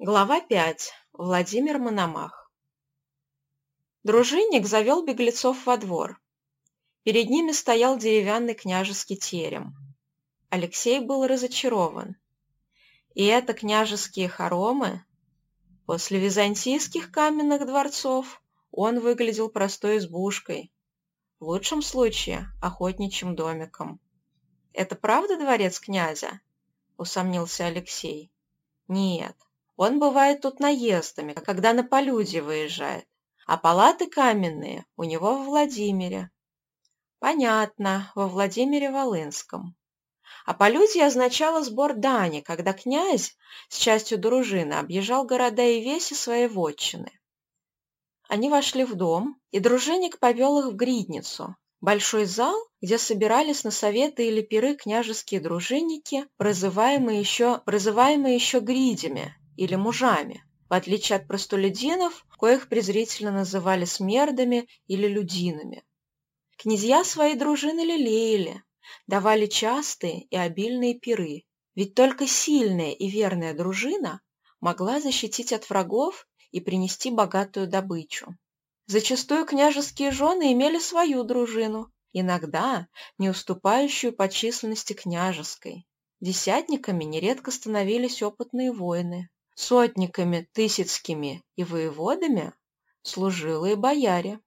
Глава 5. Владимир Мономах. Дружинник завел беглецов во двор. Перед ними стоял деревянный княжеский терем. Алексей был разочарован. И это княжеские хоромы? После византийских каменных дворцов он выглядел простой избушкой, в лучшем случае охотничьим домиком. «Это правда дворец князя?» – усомнился Алексей. «Нет, он бывает тут наездами, когда на полюде выезжает. А палаты каменные у него в Владимире. Понятно, во Владимире Волынском. А полюдье означало сбор дани, когда князь с частью дружины объезжал города и веси своей вотчины. Они вошли в дом, и дружинник повел их в гридницу, большой зал, где собирались на советы или пиры княжеские дружинники, прозываемые еще, прозываемые еще гридями, или мужами, в отличие от простолюдинов, коих презрительно называли смердами или людинами. Князья свои дружины лелеяли, давали частые и обильные пиры, ведь только сильная и верная дружина могла защитить от врагов и принести богатую добычу. Зачастую княжеские жены имели свою дружину, иногда не уступающую по численности княжеской. Десятниками нередко становились опытные воины, Сотниками Тысяцкими и воеводами служилые бояре.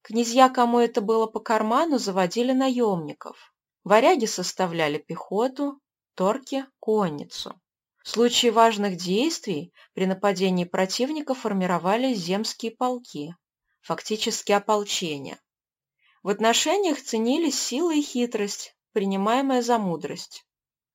Князья, кому это было по карману, заводили наемников. Варяги составляли пехоту, торки – конницу. В случае важных действий при нападении противника формировались земские полки, фактически ополчение. В отношениях ценились сила и хитрость, принимаемая за мудрость.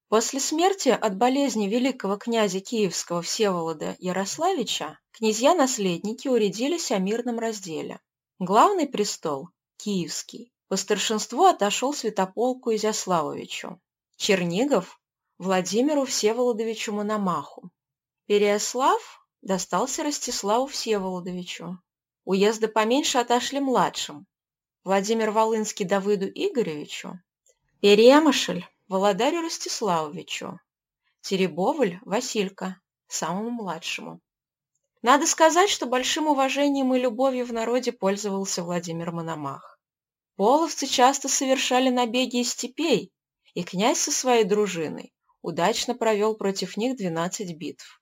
После смерти от болезни великого князя Киевского Всеволода Ярославича князья-наследники уредились о мирном разделе. Главный престол, Киевский, по старшинству отошел Святополку Изяславовичу. Чернигов – Владимиру Всеволодовичу Мономаху. Переяслав достался Ростиславу Всеволодовичу. Уезды поменьше отошли младшим. Владимир Волынский Давыду Игоревичу. Перемышль Володарю Ростиславовичу, Теребовль Василька, самому младшему. Надо сказать, что большим уважением и любовью в народе пользовался Владимир Мономах. Половцы часто совершали набеги из степей, и князь со своей дружиной удачно провел против них 12 битв.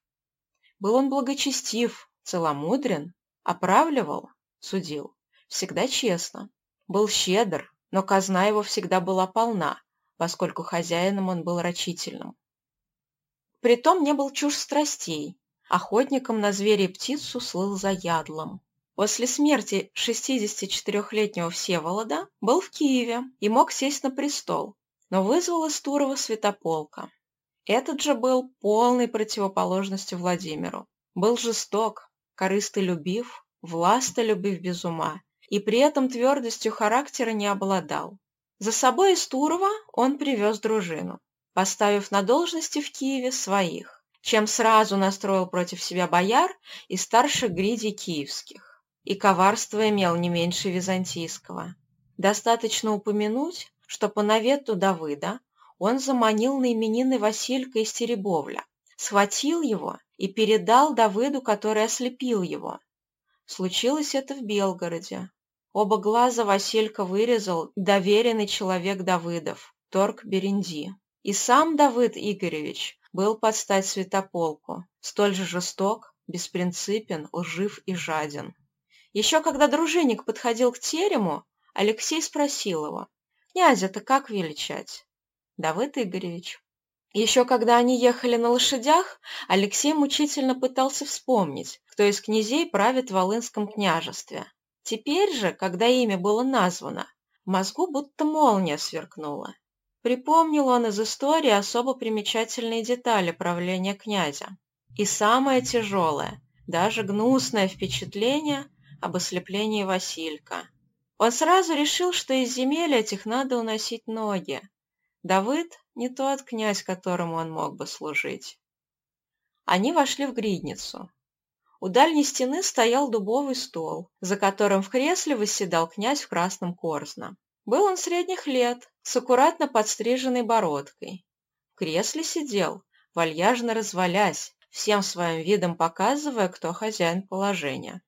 Был он благочестив, целомудрен, оправливал, судил, всегда честно. Был щедр, но казна его всегда была полна, поскольку хозяином он был рачительным. Притом не был чужд страстей, охотником на зверя и птицу слыл заядлым. После смерти 64-летнего Всеволода был в Киеве и мог сесть на престол, но вызвал из Турова святополка. Этот же был полной противоположностью Владимиру. Был жесток, корыстолюбив, властолюбив без ума, и при этом твердостью характера не обладал. За собой из Турова он привез дружину, поставив на должности в Киеве своих, чем сразу настроил против себя бояр и старших гридей киевских. И коварство имел не меньше византийского. Достаточно упомянуть, что по навету Давыда он заманил на именины Василька из Теребовля, схватил его и передал Давыду, который ослепил его. Случилось это в Белгороде, Оба глаза Василька вырезал доверенный человек Давыдов, Торг Беренди. И сам Давыд Игоревич был под стать святополку, столь же жесток, беспринципен, лжив и жаден. Еще когда дружинник подходил к терему, Алексей спросил его, «Князя-то как величать?» «Давыд Игоревич». Еще когда они ехали на лошадях, Алексей мучительно пытался вспомнить, кто из князей правит в Волынском княжестве. Теперь же, когда имя было названо, в мозгу будто молния сверкнула. Припомнил он из истории особо примечательные детали правления князя. И самое тяжелое, даже гнусное впечатление об ослеплении Василька. Он сразу решил, что из земель этих надо уносить ноги. Давыд не тот князь, которому он мог бы служить. Они вошли в гридницу. У дальней стены стоял дубовый стол, за которым в кресле восседал князь в красном корзно. Был он средних лет, с аккуратно подстриженной бородкой. В кресле сидел, вальяжно развалясь, всем своим видом показывая, кто хозяин положения.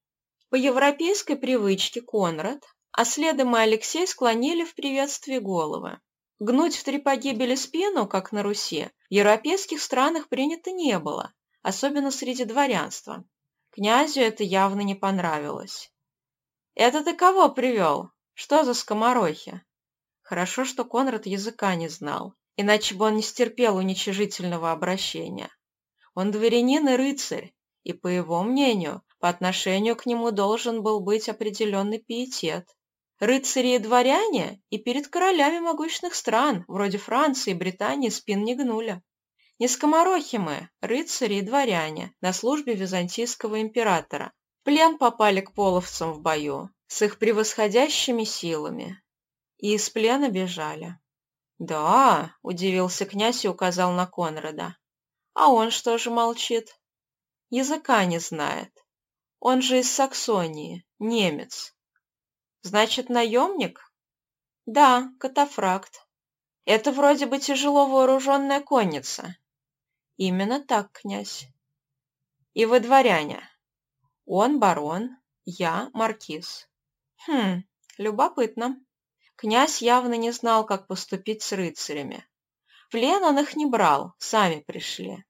По европейской привычке Конрад, а следом и Алексей склонили в приветствии головы. Гнуть в три погибели спину, как на Руси, в европейских странах принято не было, особенно среди дворянства. Князю это явно не понравилось. «Это ты кого привел? Что за скоморохи?» Хорошо, что Конрад языка не знал, иначе бы он не стерпел уничижительного обращения. Он дворянин и рыцарь, и, по его мнению, по отношению к нему должен был быть определенный пиетет. Рыцари и дворяне и перед королями могущественных стран, вроде Франции и Британии, спин не гнули. Не скоморохи мы, рыцари и дворяне, на службе византийского императора. В плен попали к половцам в бою, с их превосходящими силами. И из плена бежали. «Да», — удивился князь и указал на Конрада. «А он что же молчит?» «Языка не знает. Он же из Саксонии, немец». «Значит, наемник?» «Да, катафракт. Это вроде бы тяжело вооруженная конница. Именно так, князь. И вы дворяне. Он барон, я маркиз. Хм, любопытно. Князь явно не знал, как поступить с рыцарями. В плен он их не брал, сами пришли.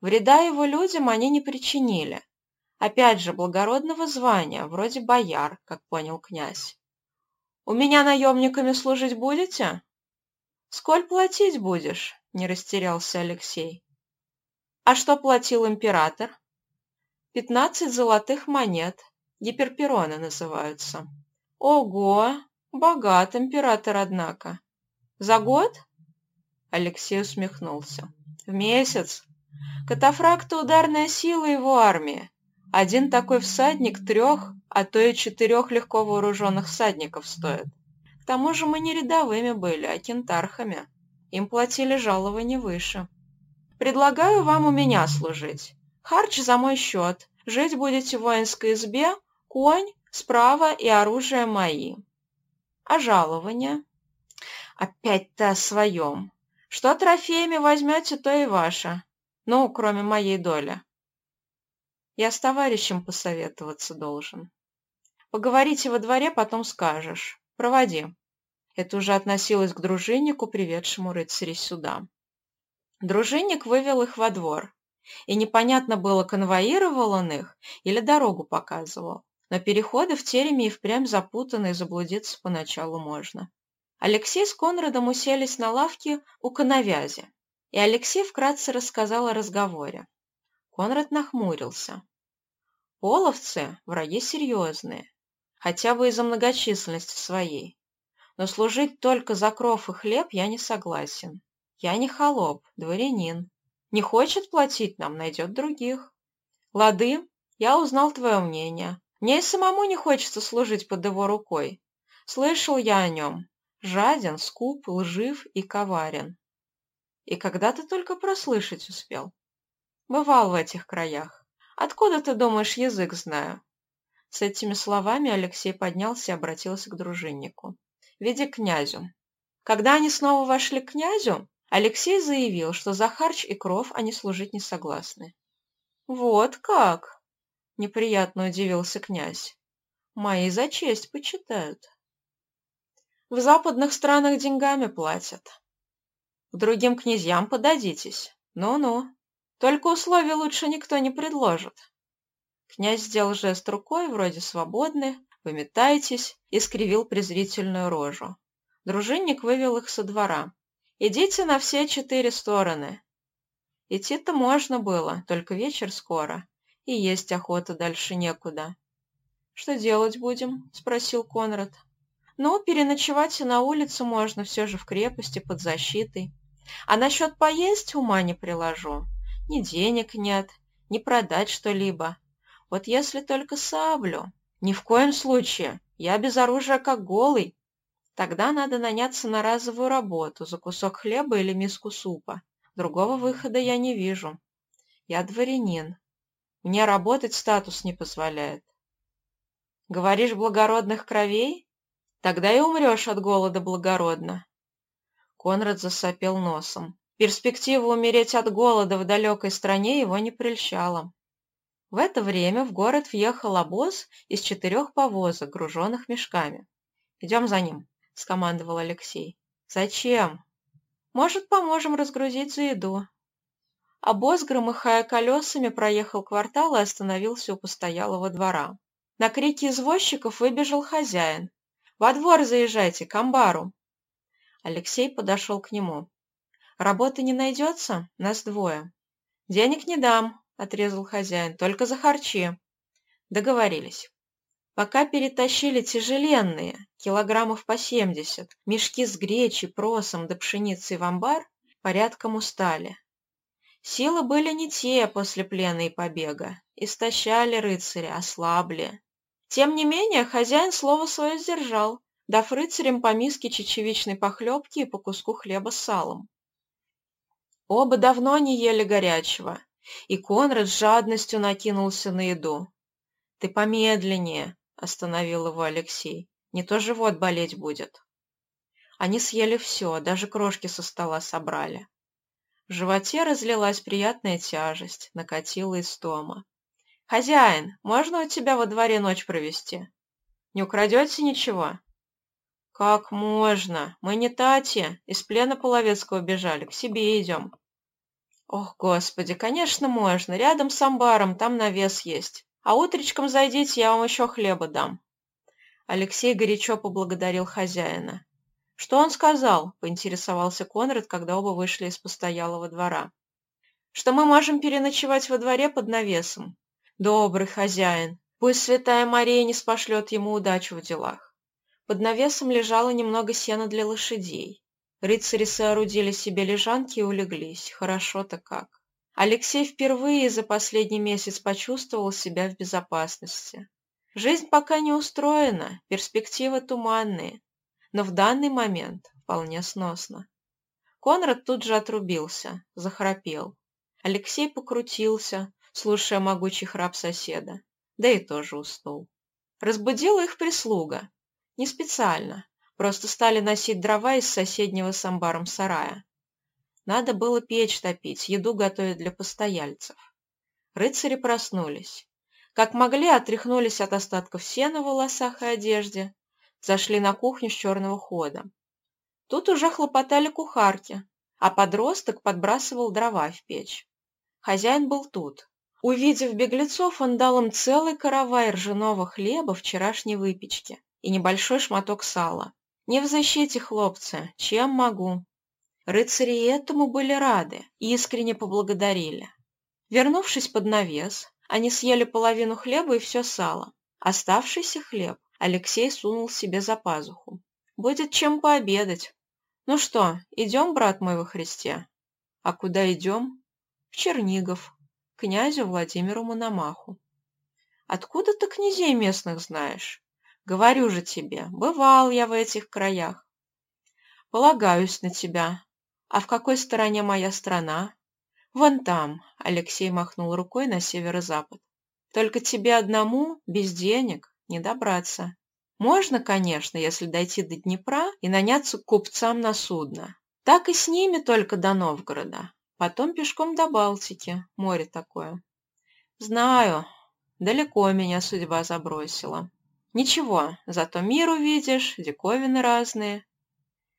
Вреда его людям они не причинили. Опять же, благородного звания, вроде бояр, как понял князь. «У меня наемниками служить будете?» «Сколь платить будешь?» – не растерялся Алексей. А что платил император? Пятнадцать золотых монет. Гиперпероны называются. Ого, богат император, однако. За год? Алексей усмехнулся. В месяц. Катафракта ударная сила его армии. Один такой всадник трех, а то и четырех легко вооруженных всадников стоит. К тому же мы не рядовыми были, а кентархами. Им платили жалование выше. Предлагаю вам у меня служить. Харч за мой счет. Жить будете в воинской избе, конь, справа и оружие мои. А жалование? Опять-то о своем. Что трофеями возьмете, то и ваше. Ну, кроме моей доли. Я с товарищем посоветоваться должен. Поговорите во дворе, потом скажешь. Проводи. Это уже относилось к дружиннику, приведшему рыцарей сюда. Дружинник вывел их во двор. И непонятно было, конвоировал он их или дорогу показывал. Но переходы в тереме и впрямь запутаны, и заблудиться поначалу можно. Алексей с Конрадом уселись на лавке у коновязи, и Алексей вкратце рассказал о разговоре. Конрад нахмурился. Половцы – враги серьезные, хотя бы из-за многочисленности своей. Но служить только за кров и хлеб я не согласен. Я не холоп, дворянин. Не хочет платить нам, найдет других. Лады, я узнал твое мнение. Мне и самому не хочется служить под его рукой. Слышал я о нем. Жаден, скуп, лжив и коварен. И когда ты только прослышать успел? Бывал в этих краях. Откуда ты думаешь, язык знаю? С этими словами Алексей поднялся и обратился к дружиннику. Веди князю. Когда они снова вошли к князю, Алексей заявил, что за харч и кров они служить не согласны. «Вот как!» — неприятно удивился князь. «Мои за честь почитают». «В западных странах деньгами платят. К другим князьям подадитесь. Ну-ну. Только условий лучше никто не предложит». Князь сделал жест рукой, вроде свободны, выметайтесь, и скривил презрительную рожу. Дружинник вывел их со двора. Идите на все четыре стороны. Идти-то можно было, только вечер скоро, и есть охота дальше некуда. «Что делать будем?» – спросил Конрад. «Ну, переночевать и на улице можно, все же в крепости, под защитой. А насчет поесть ума не приложу. Ни денег нет, ни продать что-либо. Вот если только саблю. Ни в коем случае. Я без оружия как голый. Тогда надо наняться на разовую работу за кусок хлеба или миску супа. Другого выхода я не вижу. Я дворянин. Мне работать статус не позволяет. Говоришь, благородных кровей? Тогда и умрешь от голода благородно. Конрад засопел носом. Перспектива умереть от голода в далекой стране его не прельщала. В это время в город въехал обоз из четырех повозок, груженных мешками. «Идем за ним», — скомандовал Алексей. «Зачем?» «Может, поможем разгрузить за еду». Обоз, громыхая колесами, проехал квартал и остановился у постоялого двора. На крики извозчиков выбежал хозяин. «Во двор заезжайте, к амбару!» Алексей подошел к нему. «Работы не найдется? Нас двое». «Денег не дам», — отрезал хозяин, — «только за харчи». Договорились. Пока перетащили тяжеленные, килограммов по семьдесят, мешки с гречей, просом да пшеницей в амбар, порядком устали. Силы были не те после плена и побега, истощали рыцаря, ослабли. Тем не менее, хозяин слово свое сдержал, дав рыцарям по миске чечевичной похлебки и по куску хлеба с салом. Оба давно не ели горячего, и Конрад с жадностью накинулся на еду. «Ты помедленнее», — остановил его Алексей, — «не то живот болеть будет». Они съели все, даже крошки со стола собрали. В животе разлилась приятная тяжесть, накатила истома. «Хозяин, можно у тебя во дворе ночь провести? Не украдете ничего?» «Как можно? Мы не Тати, из плена Половецкого бежали, к себе идем». «Ох, господи, конечно можно, рядом с амбаром, там навес есть. А утречком зайдите, я вам еще хлеба дам». Алексей горячо поблагодарил хозяина. «Что он сказал?» – поинтересовался Конрад, когда оба вышли из постоялого двора. «Что мы можем переночевать во дворе под навесом. Добрый хозяин. Пусть святая Мария не спошлет ему удачу в делах. Под навесом лежало немного сена для лошадей. Рыцари соорудили себе лежанки и улеглись. Хорошо-то как. Алексей впервые за последний месяц почувствовал себя в безопасности. Жизнь пока не устроена, перспективы туманные, но в данный момент вполне сносно. Конрад тут же отрубился, захрапел. Алексей покрутился, слушая могучий храп соседа, да и тоже уснул. Разбудила их прислуга, не специально, просто стали носить дрова из соседнего с амбаром сарая. Надо было печь топить, еду готовить для постояльцев. Рыцари проснулись. Как могли, отряхнулись от остатков сена в волосах и одежде, зашли на кухню с черного хода. Тут уже хлопотали кухарки, а подросток подбрасывал дрова в печь. Хозяин был тут. Увидев беглецов, он дал им целый каравай ржаного хлеба вчерашней выпечки и небольшой шматок сала. Не в защите, хлопцы, чем могу. Рыцари этому были рады и искренне поблагодарили. Вернувшись под навес, они съели половину хлеба и все сало. Оставшийся хлеб Алексей сунул себе за пазуху. Будет чем пообедать. Ну что, идем, брат мой во Христе? А куда идем? В Чернигов, князю Владимиру Мономаху. Откуда ты князей местных знаешь? Говорю же тебе, бывал я в этих краях. Полагаюсь на тебя. А в какой стороне моя страна? Вон там, Алексей махнул рукой на северо-запад. Только тебе одному, без денег, не добраться. Можно, конечно, если дойти до Днепра и наняться купцам на судно. Так и с ними только до Новгорода. Потом пешком до Балтики, море такое. Знаю, далеко меня судьба забросила. Ничего, зато мир увидишь, диковины разные.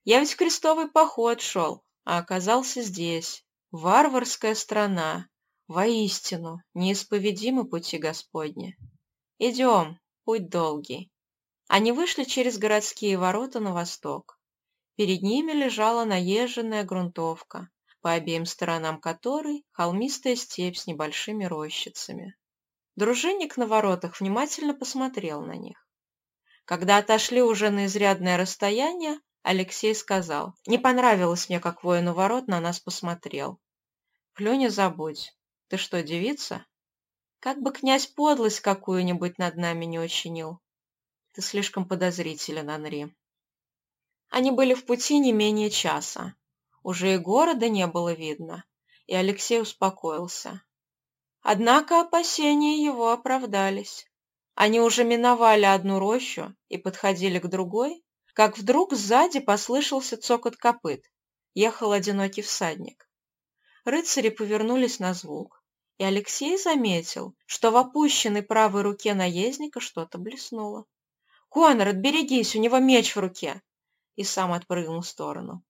Я ведь в крестовый поход шел, а оказался здесь. Варварская страна. Воистину, неисповедимы пути Господни. Идем, путь долгий. Они вышли через городские ворота на восток. Перед ними лежала наезженная грунтовка, по обеим сторонам которой холмистая степь с небольшими рощицами. Дружинник на воротах внимательно посмотрел на них. Когда отошли уже на изрядное расстояние, Алексей сказал, «Не понравилось мне, как воин у ворот на нас посмотрел». «Плюнь забудь. Ты что, девица?» «Как бы князь подлость какую-нибудь над нами не учинил». «Ты слишком подозрителен, Анри». Они были в пути не менее часа. Уже и города не было видно, и Алексей успокоился. Однако опасения его оправдались. Они уже миновали одну рощу и подходили к другой, как вдруг сзади послышался цокот копыт. Ехал одинокий всадник. Рыцари повернулись на звук, и Алексей заметил, что в опущенной правой руке наездника что-то блеснуло. «Конрад, берегись, у него меч в руке!» И сам отпрыгнул в сторону.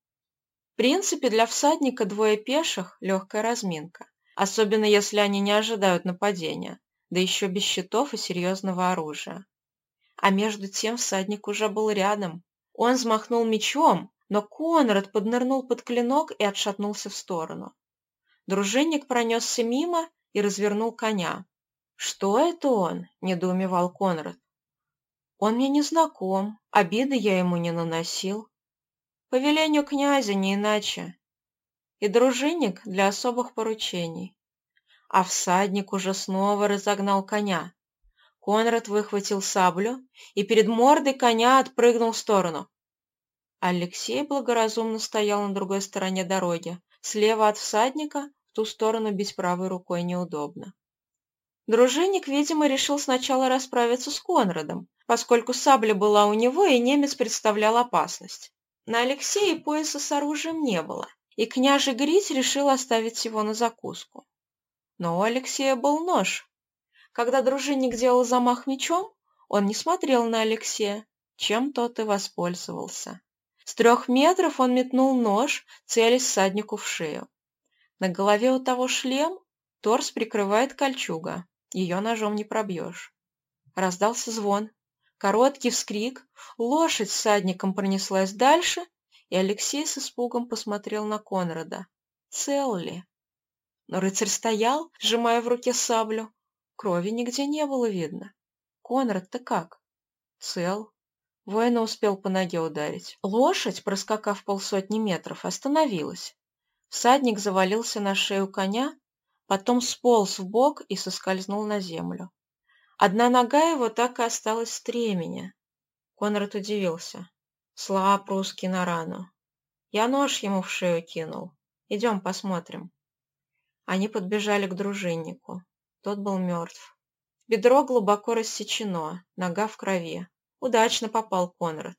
В принципе, для всадника двое пеших – легкая разминка, особенно если они не ожидают нападения, да еще без щитов и серьезного оружия. А между тем всадник уже был рядом. Он взмахнул мечом, но Конрад поднырнул под клинок и отшатнулся в сторону. Дружинник пронесся мимо и развернул коня. «Что это он?» – недоумевал Конрад. «Он мне не знаком, обиды я ему не наносил. По велению князя, не иначе. И дружинник для особых поручений. А всадник уже снова разогнал коня. Конрад выхватил саблю и перед мордой коня отпрыгнул в сторону. Алексей благоразумно стоял на другой стороне дороги, слева от всадника, в ту сторону бить правой рукой неудобно. Дружинник, видимо, решил сначала расправиться с Конрадом, поскольку сабля была у него, и немец представлял опасность. На Алексее пояса с оружием не было, и княжий Грить решил оставить его на закуску. Но у Алексея был нож. Когда дружинник делал замах мечом, он не смотрел на Алексея, чем тот и воспользовался. С трех метров он метнул нож, целясь всаднику в шею. На голове у того шлем, торс прикрывает кольчуга, ее ножом не пробьешь. Раздался звон, короткий вскрик, лошадь с всадником пронеслась дальше, и Алексей с испугом посмотрел на Конрада. Цел ли? Но рыцарь стоял, сжимая в руке саблю. Крови нигде не было видно. Конрад-то как? Цел. Воина успел по ноге ударить. Лошадь, проскакав полсотни метров, остановилась. Всадник завалился на шею коня, потом сполз в бок и соскользнул на землю. Одна нога его так и осталась в стремени. Конрад удивился. Слаб русский на рану. Я нож ему в шею кинул. Идем посмотрим. Они подбежали к дружиннику. Тот был мертв. Бедро глубоко рассечено, нога в крови. Удачно попал Конрад.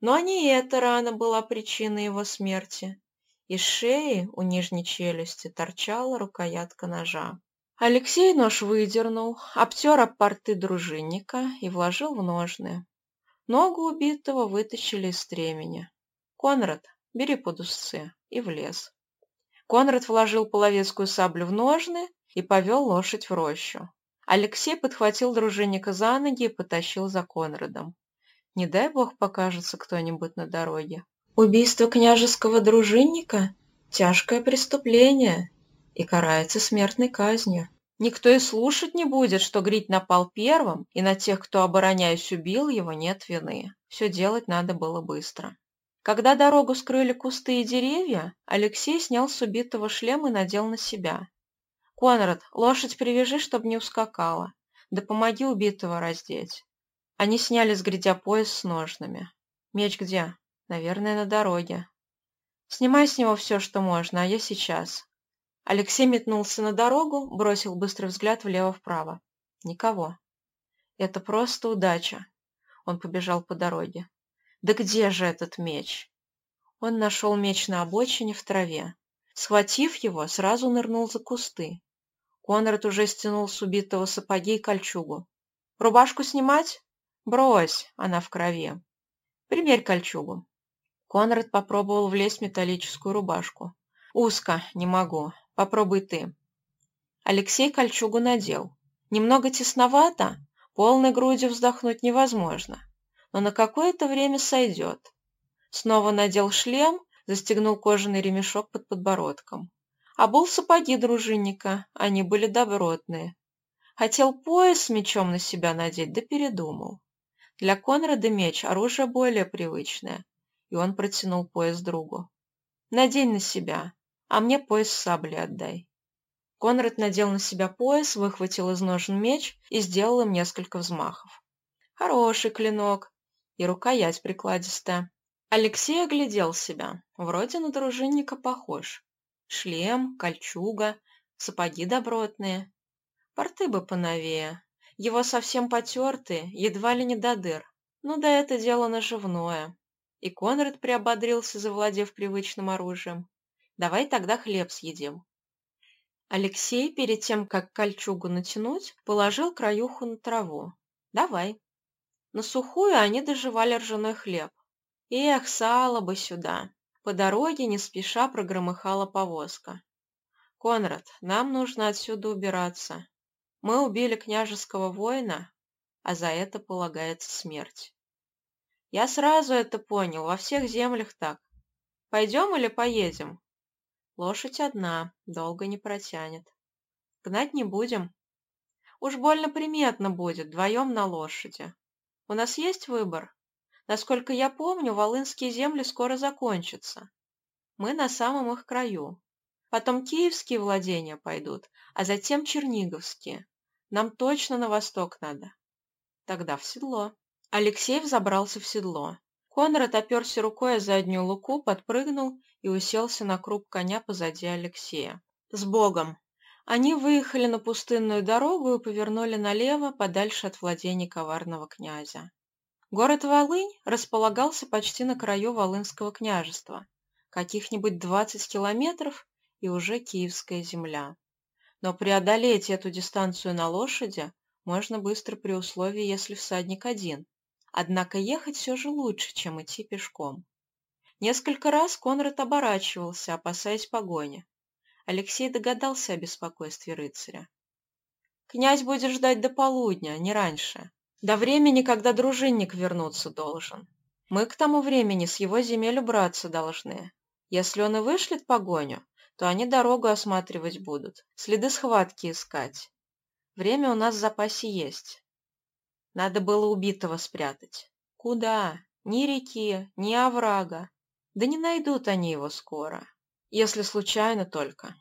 Но не эта рана была причиной его смерти. Из шеи у нижней челюсти торчала рукоятка ножа. Алексей нож выдернул, обтер об порты дружинника и вложил в ножны. Ногу убитого вытащили из стремени. «Конрад, бери под узцы» и влез. Конрад вложил половецкую саблю в ножны и повел лошадь в рощу. Алексей подхватил дружинника за ноги и потащил за Конрадом. Не дай бог покажется кто-нибудь на дороге. Убийство княжеского дружинника – тяжкое преступление и карается смертной казнью. Никто и слушать не будет, что Грить напал первым, и на тех, кто, обороняясь, убил его, нет вины. Все делать надо было быстро. Когда дорогу скрыли кусты и деревья, Алексей снял с убитого шлем и надел на себя. «Конрад, лошадь привяжи, чтобы не ускакала. Да помоги убитого раздеть». Они сняли с грядя пояс с ножными. «Меч где?» «Наверное, на дороге». «Снимай с него все, что можно, а я сейчас». Алексей метнулся на дорогу, бросил быстрый взгляд влево-вправо. Никого. «Это просто удача». Он побежал по дороге. «Да где же этот меч?» Он нашел меч на обочине в траве. Схватив его, сразу нырнул за кусты. Конрад уже стянул с убитого сапоги и кольчугу. «Рубашку снимать?» «Брось, она в крови. Примерь кольчугу». Конрад попробовал влезть в металлическую рубашку. «Узко, не могу. Попробуй ты». Алексей кольчугу надел. Немного тесновато, полной грудью вздохнуть невозможно, но на какое-то время сойдет. Снова надел шлем застегнул кожаный ремешок под подбородком. Обул сапоги дружинника, они были добротные. Хотел пояс с мечом на себя надеть, да передумал. Для Конрада меч – оружие более привычное, и он протянул пояс другу. «Надень на себя, а мне пояс сабли отдай». Конрад надел на себя пояс, выхватил из ножен меч и сделал им несколько взмахов. Хороший клинок, и рукоять прикладистая. Алексей оглядел себя. Вроде на дружинника похож. Шлем, кольчуга, сапоги добротные. Порты бы поновее. Его совсем потертые, едва ли не до дыр. Ну да это дело наживное. И Конрад приободрился, завладев привычным оружием. Давай тогда хлеб съедим. Алексей, перед тем, как кольчугу натянуть, положил краюху на траву. «Давай». На сухую они доживали ржаной хлеб. «Эх, сало бы сюда!» По дороге не спеша прогромыхала повозка. «Конрад, нам нужно отсюда убираться. Мы убили княжеского воина, а за это полагается смерть». «Я сразу это понял, во всех землях так. Пойдем или поедем?» Лошадь одна, долго не протянет. Гнать не будем. Уж больно приметно будет, вдвоем на лошади. У нас есть выбор? Насколько я помню, волынские земли скоро закончатся. Мы на самом их краю. Потом киевские владения пойдут, а затем черниговские. Нам точно на восток надо. Тогда в седло. Алексей взобрался в седло. Конрад оперся рукой о заднюю луку, подпрыгнул и уселся на круп коня позади Алексея. «С Богом!» Они выехали на пустынную дорогу и повернули налево, подальше от владений коварного князя. Город Волынь располагался почти на краю Волынского княжества, каких-нибудь 20 километров и уже Киевская земля. Но преодолеть эту дистанцию на лошади можно быстро при условии, если всадник один. Однако ехать все же лучше, чем идти пешком. Несколько раз Конрад оборачивался, опасаясь погони. Алексей догадался о беспокойстве рыцаря. «Князь будет ждать до полудня, не раньше. До времени, когда дружинник вернуться должен. Мы к тому времени с его земель убраться должны. Если он и вышлет погоню, то они дорогу осматривать будут, следы схватки искать. Время у нас в запасе есть. Надо было убитого спрятать. Куда? Ни реки, ни оврага. Да не найдут они его скоро. Если случайно только.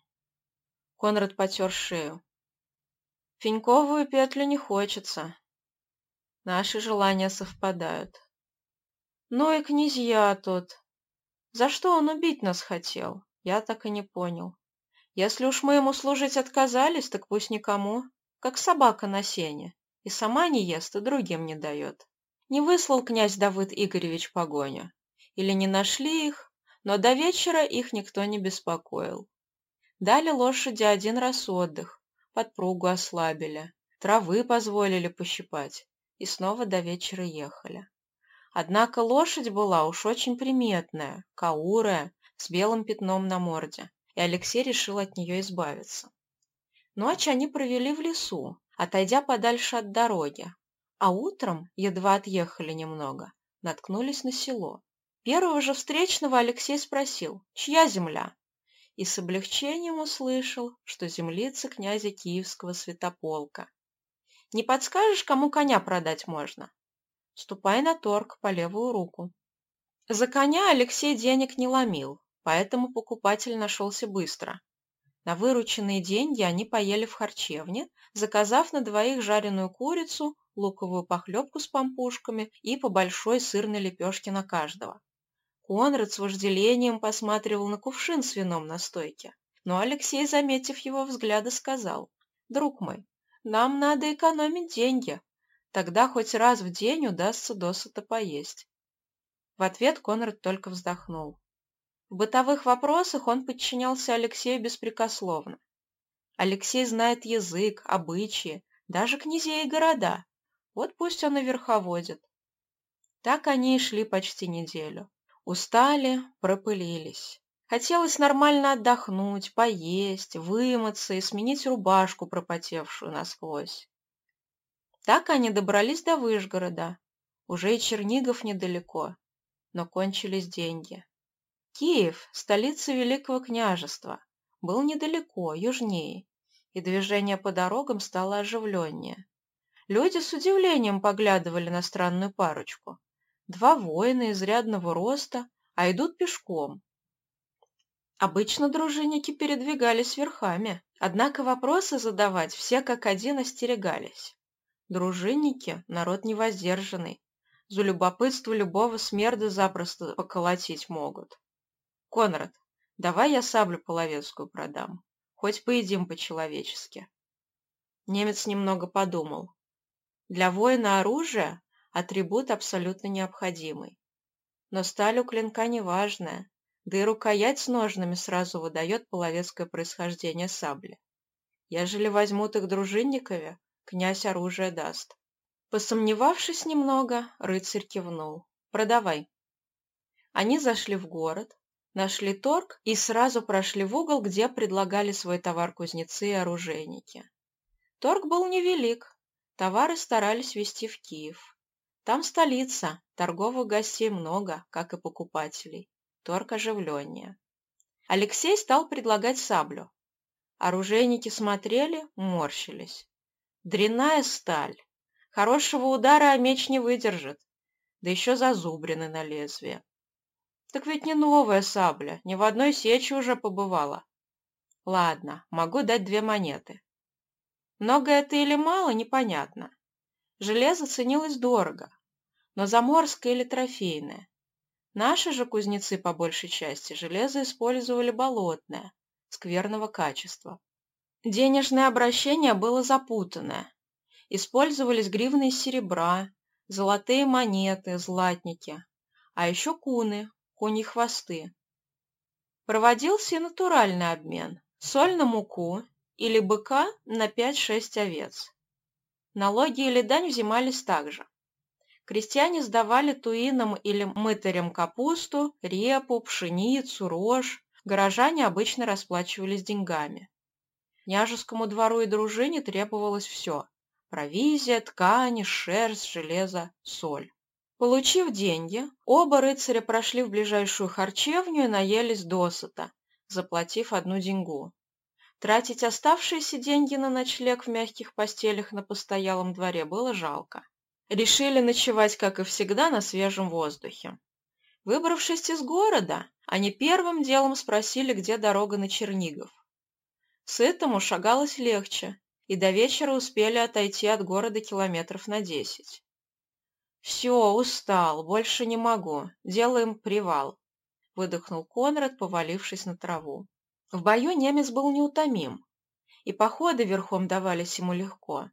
Конрад потер шею. Финьковую петлю не хочется. Наши желания совпадают. Ну и князья тут. За что он убить нас хотел? Я так и не понял. Если уж мы ему служить отказались, так пусть никому, как собака на сене. И сама не ест, и другим не дает. Не выслал князь Давыд Игоревич погоню. Или не нашли их, но до вечера их никто не беспокоил. Дали лошади один раз отдых, подпругу ослабили, травы позволили пощипать, и снова до вечера ехали. Однако лошадь была уж очень приметная, каурая, с белым пятном на морде, и Алексей решил от нее избавиться. Ночь они провели в лесу, отойдя подальше от дороги, а утром, едва отъехали немного, наткнулись на село. Первого же встречного Алексей спросил, чья земля? И с облегчением услышал, что землица князя Киевского святополка. Не подскажешь, кому коня продать можно? Ступай на торг по левую руку. За коня Алексей денег не ломил, поэтому покупатель нашелся быстро. На вырученные деньги они поели в харчевне, заказав на двоих жареную курицу, луковую похлебку с пампушками и по большой сырной лепешке на каждого. Конрад с вожделением посматривал на кувшин с вином на стойке, но Алексей, заметив его взгляды, сказал, «Друг мой, нам надо экономить деньги, тогда хоть раз в день удастся досыта поесть». В ответ Конрад только вздохнул. В бытовых вопросах он подчинялся Алексею беспрекословно. Алексей знает язык, обычаи, даже князей и города. Вот пусть он и верховодит. Так они и шли почти неделю. Устали, пропылились. Хотелось нормально отдохнуть, поесть, вымыться и сменить рубашку, пропотевшую насквозь. Так они добрались до Выжгорода. Уже и Чернигов недалеко, но кончились деньги. Киев, столица Великого княжества, был недалеко, южнее, и движение по дорогам стало оживленнее. Люди с удивлением поглядывали на странную парочку. Два воина изрядного роста, а идут пешком. Обычно дружинники передвигались верхами, однако вопросы задавать все как один остерегались. Дружинники – народ невоздержанный, за любопытство любого смерда запросто поколотить могут. Конрад, давай я саблю половецкую продам. Хоть поедим по-человечески. Немец немного подумал. Для воина оружие – атрибут абсолютно необходимый. Но сталь у клинка неважная, да и рукоять с ножными сразу выдает половецкое происхождение сабли. Ежели возьмут их дружинникове, князь оружие даст. Посомневавшись немного, рыцарь кивнул. «Продавай». Они зашли в город, нашли торг и сразу прошли в угол, где предлагали свой товар кузнецы и оружейники. Торг был невелик, товары старались везти в Киев. Там столица, торговых гостей много, как и покупателей. Торг оживленнее. Алексей стал предлагать саблю. Оружейники смотрели, морщились. Дрянная сталь, Хорошего удара меч не выдержит, да еще зазубрины на лезвие. Так ведь не новая сабля, ни в одной сече уже побывала. Ладно, могу дать две монеты. Много это или мало, непонятно. Железо ценилось дорого, но заморское или трофейное. Наши же кузнецы по большей части железо использовали болотное, скверного качества. Денежное обращение было запутанное, Использовались гривны из серебра, золотые монеты, златники, а еще куны, куни хвосты. Проводился и натуральный обмен – соль на муку или быка на 5-6 овец. Налоги или дань взимались также. Крестьяне сдавали туинам или мытарям капусту, репу, пшеницу, рожь. Горожане обычно расплачивались деньгами. Княжескому двору и дружине требовалось все Провизия, ткани, шерсть, железо, соль. Получив деньги, оба рыцаря прошли в ближайшую харчевню и наелись досыта, заплатив одну деньгу. Тратить оставшиеся деньги на ночлег в мягких постелях на постоялом дворе было жалко. Решили ночевать, как и всегда, на свежем воздухе. Выбравшись из города, они первым делом спросили, где дорога на Чернигов. С этому шагалось легче, и до вечера успели отойти от города километров на десять. «Все, устал, больше не могу. Делаем привал», — выдохнул Конрад, повалившись на траву. В бою немец был неутомим, и походы верхом давались ему легко.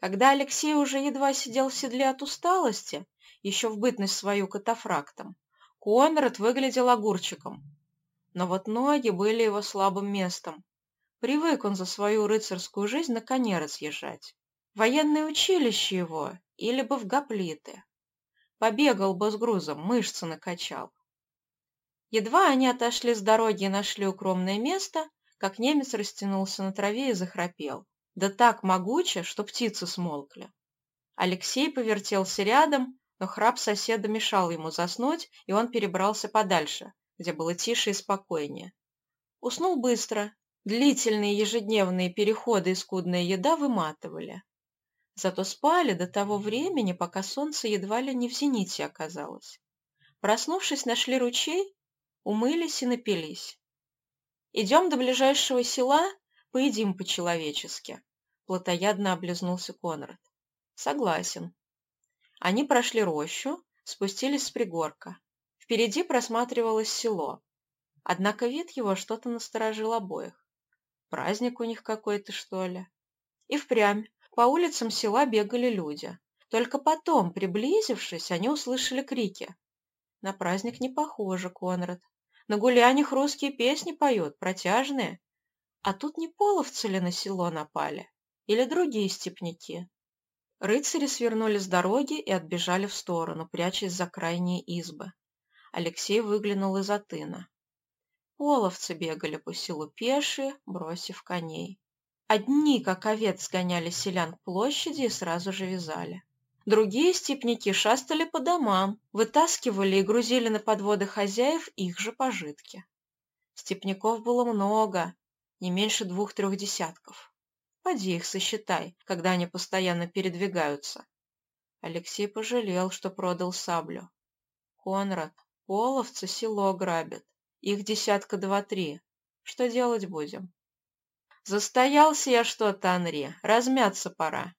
Когда Алексей уже едва сидел в седле от усталости, еще в бытность свою катафрактом, Конрад выглядел огурчиком. Но вот ноги были его слабым местом, Привык он за свою рыцарскую жизнь на коне разъезжать. Военное училище его или бы в гоплиты. Побегал бы с грузом, мышцы накачал. Едва они отошли с дороги и нашли укромное место, как немец растянулся на траве и захрапел. Да так могуче, что птицы смолкли. Алексей повертелся рядом, но храп соседа мешал ему заснуть, и он перебрался подальше, где было тише и спокойнее. Уснул быстро, Длительные ежедневные переходы и скудная еда выматывали. Зато спали до того времени, пока солнце едва ли не в зените оказалось. Проснувшись, нашли ручей, умылись и напились. «Идем до ближайшего села, поедим по-человечески», — плотоядно облизнулся Конрад. «Согласен». Они прошли рощу, спустились с пригорка. Впереди просматривалось село. Однако вид его что-то насторожил обоих. Праздник у них какой-то, что ли. И впрямь по улицам села бегали люди. Только потом, приблизившись, они услышали крики. На праздник не похоже, Конрад. На гулянях русские песни поют, протяжные. А тут не половцы ли на село напали? Или другие степняки? Рыцари свернули с дороги и отбежали в сторону, прячась за крайние избы. Алексей выглянул из-за тына. Половцы бегали по селу пешие, бросив коней. Одни, как овец, сгоняли селян к площади и сразу же вязали. Другие степняки шастали по домам, вытаскивали и грузили на подводы хозяев их же пожитки. Степняков было много, не меньше двух-трех десятков. Поди их сосчитай, когда они постоянно передвигаются. Алексей пожалел, что продал саблю. Конрад, половцы село грабят. Их десятка два-три. Что делать будем? Застоялся я что-то, Анри. Размяться пора.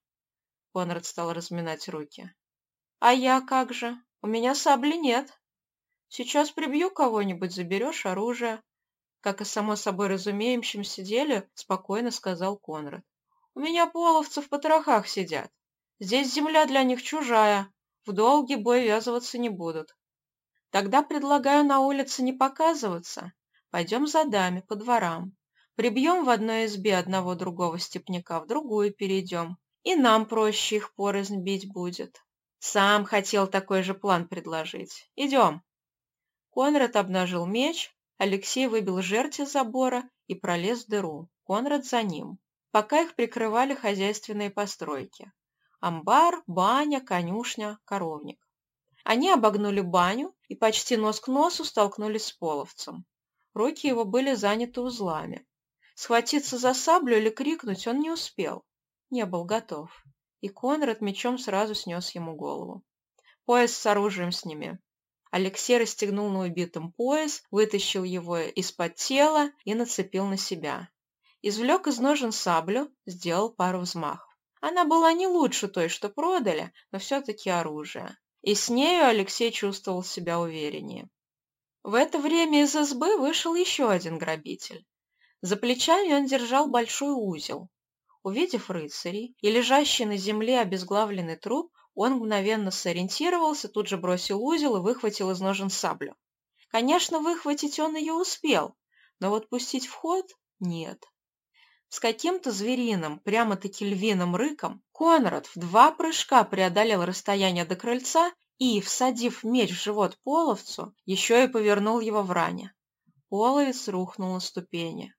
Конрад стал разминать руки. А я как же? У меня сабли нет. Сейчас прибью кого-нибудь, заберешь оружие. Как и само собой разумеющимся деле, спокойно сказал Конрад. У меня половцы в потрохах сидят. Здесь земля для них чужая. В долгий бой ввязываться не будут. Тогда предлагаю на улице не показываться. Пойдем за даме, по дворам. Прибьем в одной избе одного другого степняка, в другую перейдем. И нам проще их порознь бить будет. Сам хотел такой же план предложить. Идем. Конрад обнажил меч, Алексей выбил жерть из забора и пролез в дыру. Конрад за ним. Пока их прикрывали хозяйственные постройки. Амбар, баня, конюшня, коровник. Они обогнули баню и почти нос к носу столкнулись с половцем. Руки его были заняты узлами. Схватиться за саблю или крикнуть он не успел. Не был готов. И Конрад мечом сразу снес ему голову. «Пояс с оружием сними». Алексей расстегнул на убитом пояс, вытащил его из-под тела и нацепил на себя. Извлек из ножен саблю, сделал пару взмахов. Она была не лучше той, что продали, но все-таки оружие. И с нею Алексей чувствовал себя увереннее. В это время из избы вышел еще один грабитель. За плечами он держал большой узел. Увидев рыцарей и лежащий на земле обезглавленный труп, он мгновенно сориентировался, тут же бросил узел и выхватил из ножен саблю. Конечно, выхватить он ее успел, но вот пустить в ход – нет. С каким-то звериным, прямо-таки львиным рыком, Конрад в два прыжка преодолел расстояние до крыльца и, всадив меч в живот половцу, еще и повернул его в ране. Половец рухнул на ступени.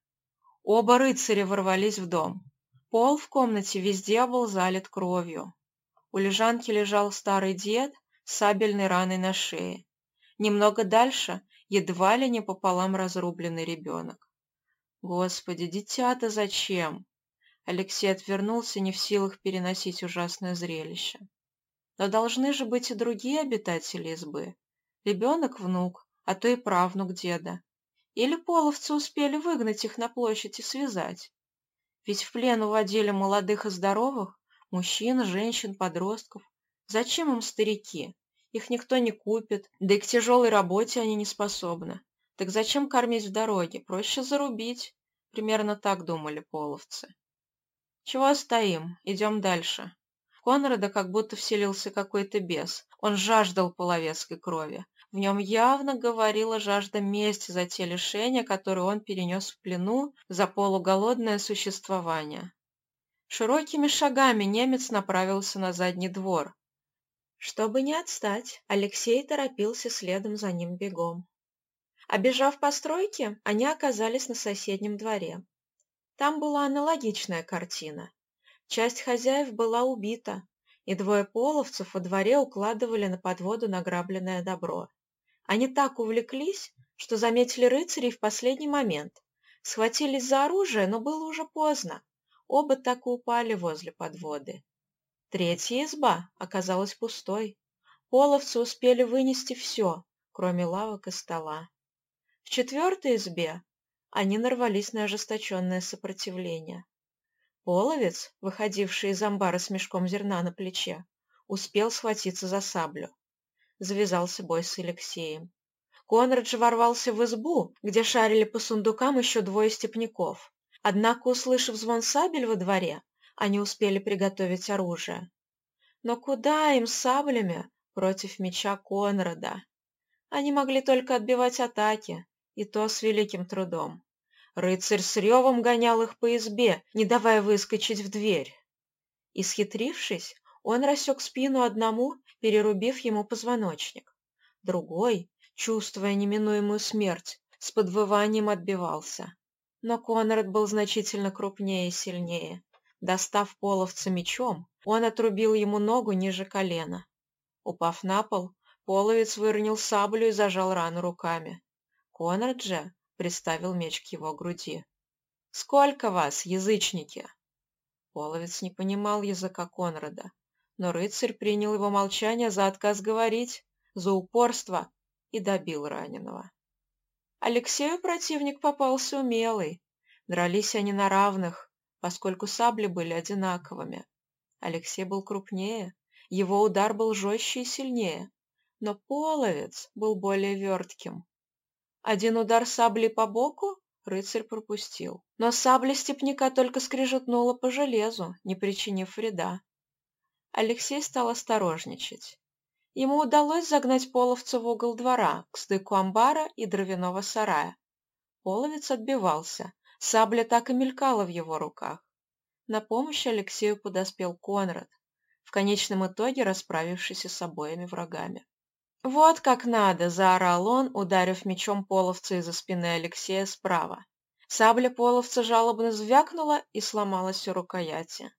Оба рыцаря ворвались в дом. Пол в комнате везде был залит кровью. У лежанки лежал старый дед с сабельной раной на шее. Немного дальше едва ли не пополам разрубленный ребенок. Господи, дитя-то зачем? Алексей отвернулся, не в силах переносить ужасное зрелище. Но должны же быть и другие обитатели избы. Ребенок – внук, а то и правнук деда. Или половцы успели выгнать их на площадь и связать. Ведь в плен уводили молодых и здоровых, мужчин, женщин, подростков. Зачем им старики? Их никто не купит, да и к тяжелой работе они не способны. Так зачем кормить в дороге? Проще зарубить. Примерно так думали половцы. Чего стоим? Идем дальше. В Конрада как будто вселился какой-то бес. Он жаждал половецкой крови. В нем явно говорила жажда мести за те лишения, которые он перенес в плену за полуголодное существование. Широкими шагами немец направился на задний двор. Чтобы не отстать, Алексей торопился следом за ним бегом. Обежав постройки, они оказались на соседнем дворе. Там была аналогичная картина. Часть хозяев была убита, и двое половцев во дворе укладывали на подводу награбленное добро. Они так увлеклись, что заметили рыцарей в последний момент. Схватились за оружие, но было уже поздно. Оба так и упали возле подводы. Третья изба оказалась пустой. Половцы успели вынести все, кроме лавок и стола. В четвертой избе они нарвались на ожесточенное сопротивление. Половец, выходивший из амбара с мешком зерна на плече, успел схватиться за саблю. Завязался бой с Алексеем. Конрад же ворвался в избу, где шарили по сундукам еще двое степняков. Однако, услышав звон сабель во дворе, они успели приготовить оружие. Но куда им саблями против меча Конрада? Они могли только отбивать атаки, и то с великим трудом. Рыцарь с ревом гонял их по избе, не давая выскочить в дверь. Исхитрившись, он рассек спину одному, перерубив ему позвоночник. Другой, чувствуя неминуемую смерть, с подвыванием отбивался. Но Конрад был значительно крупнее и сильнее. Достав половца мечом, он отрубил ему ногу ниже колена. Упав на пол, половец выронил саблю и зажал рану руками. Конрад же приставил меч к его груди. «Сколько вас, язычники?» Половец не понимал языка Конрада, но рыцарь принял его молчание за отказ говорить, за упорство и добил раненого. Алексею противник попался умелый. Дрались они на равных, поскольку сабли были одинаковыми. Алексей был крупнее, его удар был жестче и сильнее, но половец был более вертким. Один удар сабли по боку рыцарь пропустил. Но сабля степняка только скрежетнула по железу, не причинив вреда. Алексей стал осторожничать. Ему удалось загнать половца в угол двора, к стыку амбара и дровяного сарая. Половец отбивался, Сабля так и мелькала в его руках. На помощь Алексею подоспел Конрад, в конечном итоге расправившийся с обоими врагами. «Вот как надо!» – заорал он, ударив мечом половца из-за спины Алексея справа. Сабля половца жалобно звякнула и сломалась у рукояти.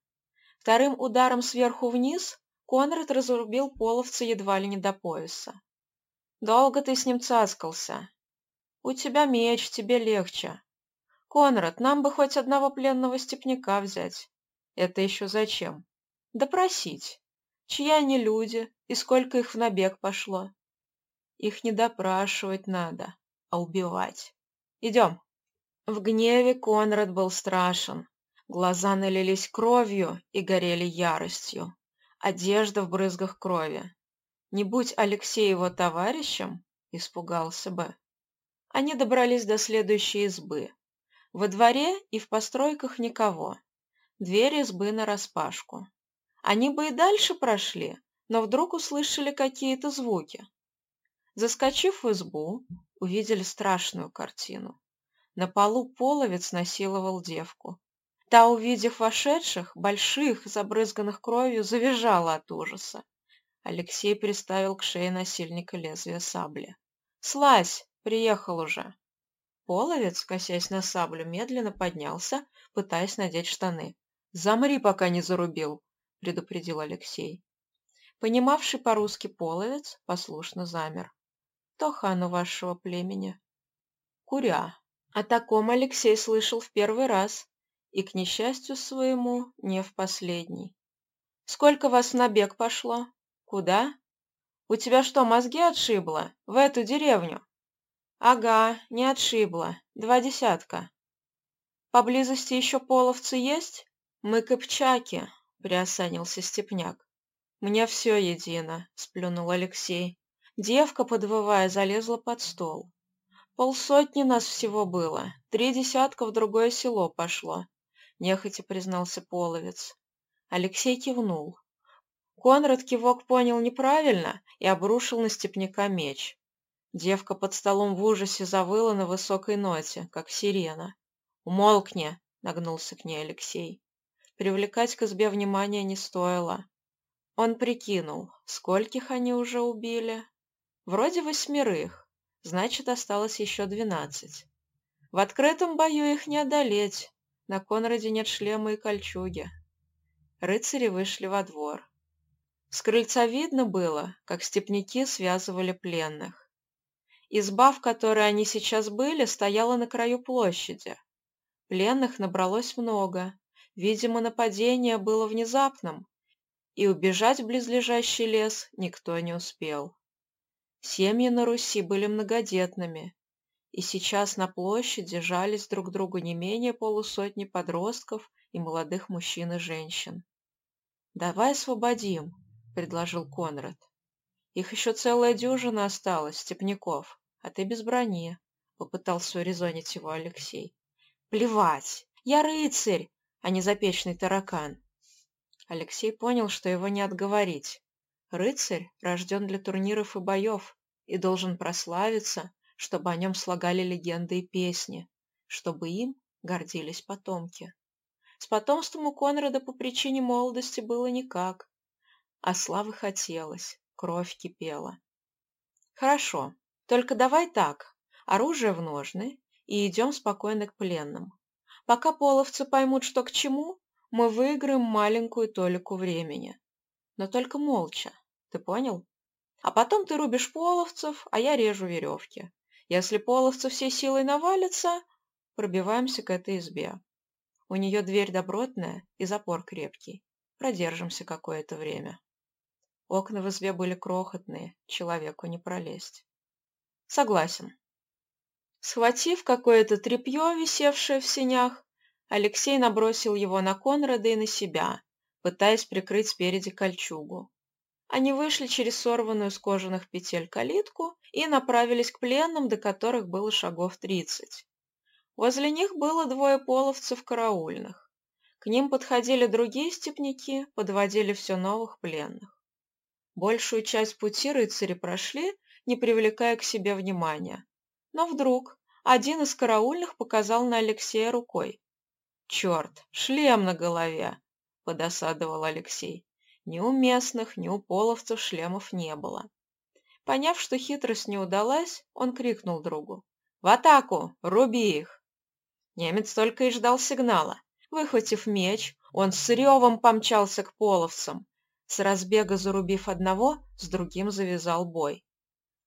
Вторым ударом сверху вниз Конрад разрубил половца едва ли не до пояса. «Долго ты с ним цаскался?» «У тебя меч, тебе легче». «Конрад, нам бы хоть одного пленного степняка взять». «Это еще зачем?» «Допросить. Чьи они люди и сколько их в набег пошло?» «Их не допрашивать надо, а убивать. Идем». В гневе Конрад был страшен. Глаза налились кровью и горели яростью. Одежда в брызгах крови. Не будь Алексей его товарищем, испугался бы. Они добрались до следующей избы. Во дворе и в постройках никого. Дверь избы нараспашку. Они бы и дальше прошли, но вдруг услышали какие-то звуки. Заскочив в избу, увидели страшную картину. На полу половец насиловал девку. Та, увидев вошедших, больших, забрызганных кровью, завизжала от ужаса. Алексей приставил к шее насильника лезвие сабли. «Слазь! Приехал уже!» Половец, косясь на саблю, медленно поднялся, пытаясь надеть штаны. «Замри, пока не зарубил!» — предупредил Алексей. Понимавший по-русски половец послушно замер. «То хан у вашего племени?» «Куря», о таком Алексей слышал в первый раз и, к несчастью своему, не в последний. «Сколько вас на бег пошло? Куда? У тебя что, мозги отшибло? В эту деревню?» «Ага, не отшибло. Два десятка». «Поблизости еще половцы есть?» «Мы копчаки», — приосанился Степняк. «Мне все едино», — сплюнул Алексей. Девка, подвывая, залезла под стол. «Полсотни нас всего было, три десятка в другое село пошло», — нехотя признался половец. Алексей кивнул. Конрад кивок понял неправильно и обрушил на степняка меч. Девка под столом в ужасе завыла на высокой ноте, как сирена. «Умолкни!» — нагнулся к ней Алексей. Привлекать к избе внимания не стоило. Он прикинул, скольких они уже убили. Вроде восьмерых значит, осталось еще двенадцать. В открытом бою их не одолеть, на Конраде нет шлема и кольчуги. Рыцари вышли во двор. С крыльца видно было, как степняки связывали пленных. Изба, в которой они сейчас были, стояла на краю площади. Пленных набралось много. Видимо, нападение было внезапным, и убежать в близлежащий лес никто не успел. Семьи на Руси были многодетными, и сейчас на площади жались друг другу не менее полусотни подростков и молодых мужчин и женщин. «Давай освободим», — предложил Конрад. «Их еще целая дюжина осталась, степняков, а ты без брони», — попытался урезонить его Алексей. «Плевать! Я рыцарь, а не запечный таракан!» Алексей понял, что его не отговорить. Рыцарь рожден для турниров и боев и должен прославиться, чтобы о нем слагали легенды и песни, чтобы им гордились потомки. С потомством у Конрада по причине молодости было никак, а славы хотелось, кровь кипела. Хорошо, только давай так, оружие в ножны и идем спокойно к пленным. Пока половцы поймут, что к чему, мы выиграем маленькую толику времени. Но только молча. Ты понял? А потом ты рубишь половцев, а я режу веревки. Если половцы всей силой навалятся, пробиваемся к этой избе. У нее дверь добротная и запор крепкий. Продержимся какое-то время. Окна в избе были крохотные, человеку не пролезть. Согласен. Схватив какое-то тряпье, висевшее в сенях, Алексей набросил его на Конрада и на себя, пытаясь прикрыть спереди кольчугу. Они вышли через сорванную с кожаных петель калитку и направились к пленным, до которых было шагов тридцать. Возле них было двое половцев караульных. К ним подходили другие степняки, подводили все новых пленных. Большую часть пути рыцари прошли, не привлекая к себе внимания. Но вдруг один из караульных показал на Алексея рукой. «Черт, шлем на голове!» — подосадовал Алексей. Ни у местных, ни у половцев шлемов не было. Поняв, что хитрость не удалась, он крикнул другу. «В атаку! Руби их!» Немец только и ждал сигнала. Выхватив меч, он с ревом помчался к половцам. С разбега зарубив одного, с другим завязал бой.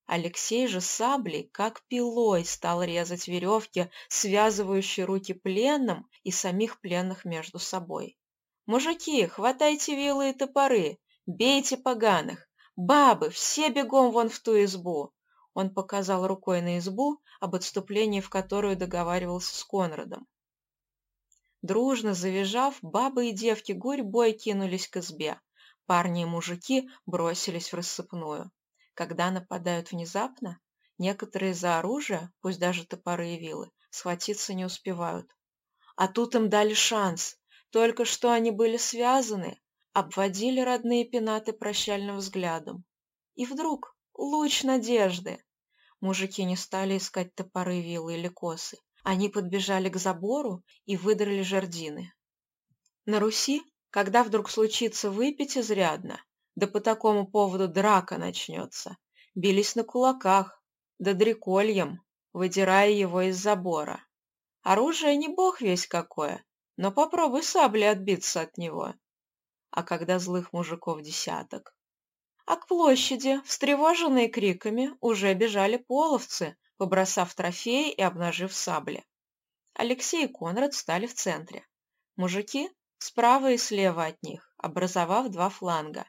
Алексей же саблей, как пилой, стал резать веревки, связывающие руки пленным и самих пленных между собой. «Мужики, хватайте вилы и топоры, бейте поганых! Бабы, все бегом вон в ту избу!» Он показал рукой на избу, об отступлении в которую договаривался с Конрадом. Дружно завизжав, бабы и девки гурьбой кинулись к избе. Парни и мужики бросились в рассыпную. Когда нападают внезапно, некоторые за оружие, пусть даже топоры и вилы, схватиться не успевают. А тут им дали шанс. Только что они были связаны, обводили родные пенаты прощальным взглядом. И вдруг луч надежды. Мужики не стали искать топоры, вилы или косы. Они подбежали к забору и выдрали жердины. На Руси, когда вдруг случится выпить изрядно, да по такому поводу драка начнется. Бились на кулаках, да дрекольем, выдирая его из забора. Оружие не бог весь какое, но попробуй саблей отбиться от него. А когда злых мужиков десяток? А к площади, встревоженные криками, уже бежали половцы, побросав трофеи и обнажив сабли. Алексей и Конрад стали в центре. Мужики справа и слева от них, образовав два фланга.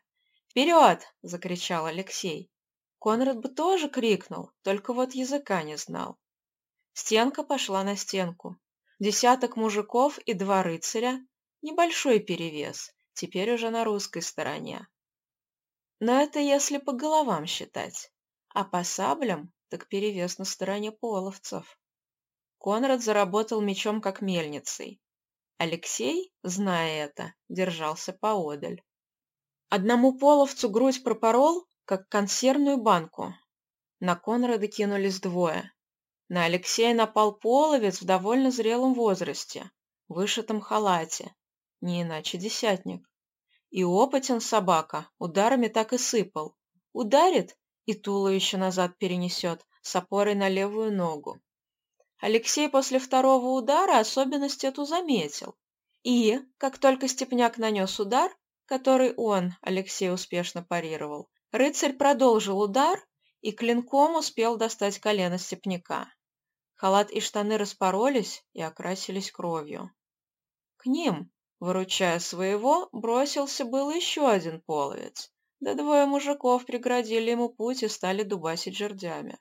«Вперед!» – закричал Алексей. Конрад бы тоже крикнул, только вот языка не знал. Стенка пошла на стенку. Десяток мужиков и два рыцаря – небольшой перевес, теперь уже на русской стороне. Но это если по головам считать, а по саблям так перевес на стороне половцев. Конрад заработал мечом как мельницей. Алексей, зная это, держался поодаль. Одному половцу грудь пропорол, как консервную банку. На Конрада кинулись двое. На Алексея напал половец в довольно зрелом возрасте, в вышитом халате, не иначе десятник. И опытен собака, ударами так и сыпал. Ударит и туловище назад перенесет, с опорой на левую ногу. Алексей после второго удара особенность эту заметил. И, как только Степняк нанес удар, который он, Алексей, успешно парировал. Рыцарь продолжил удар и клинком успел достать колено степняка. Халат и штаны распоролись и окрасились кровью. К ним, выручая своего, бросился был еще один половец. Да двое мужиков преградили ему путь и стали дубасить жердями.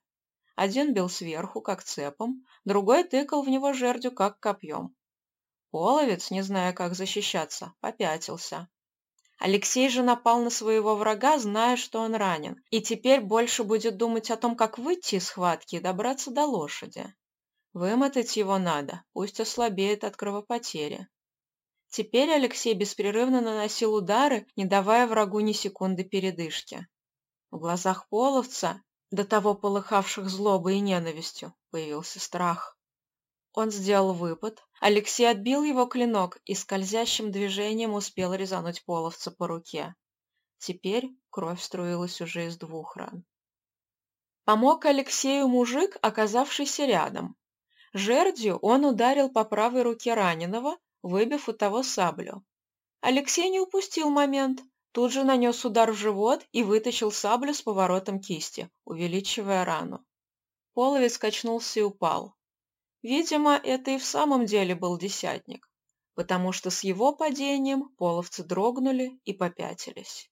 Один бил сверху, как цепом, другой тыкал в него жердью, как копьем. Половец, не зная, как защищаться, попятился. Алексей же напал на своего врага, зная, что он ранен, и теперь больше будет думать о том, как выйти из схватки и добраться до лошади. Вымотать его надо, пусть ослабеет от кровопотери. Теперь Алексей беспрерывно наносил удары, не давая врагу ни секунды передышки. В глазах половца, до того полыхавших злобой и ненавистью, появился страх. Он сделал выпад. Алексей отбил его клинок и скользящим движением успел резануть половца по руке. Теперь кровь струилась уже из двух ран. Помог Алексею мужик, оказавшийся рядом. Жердью он ударил по правой руке раненого, выбив у того саблю. Алексей не упустил момент, тут же нанес удар в живот и вытащил саблю с поворотом кисти, увеличивая рану. Половец качнулся и упал. Видимо, это и в самом деле был десятник, потому что с его падением половцы дрогнули и попятились.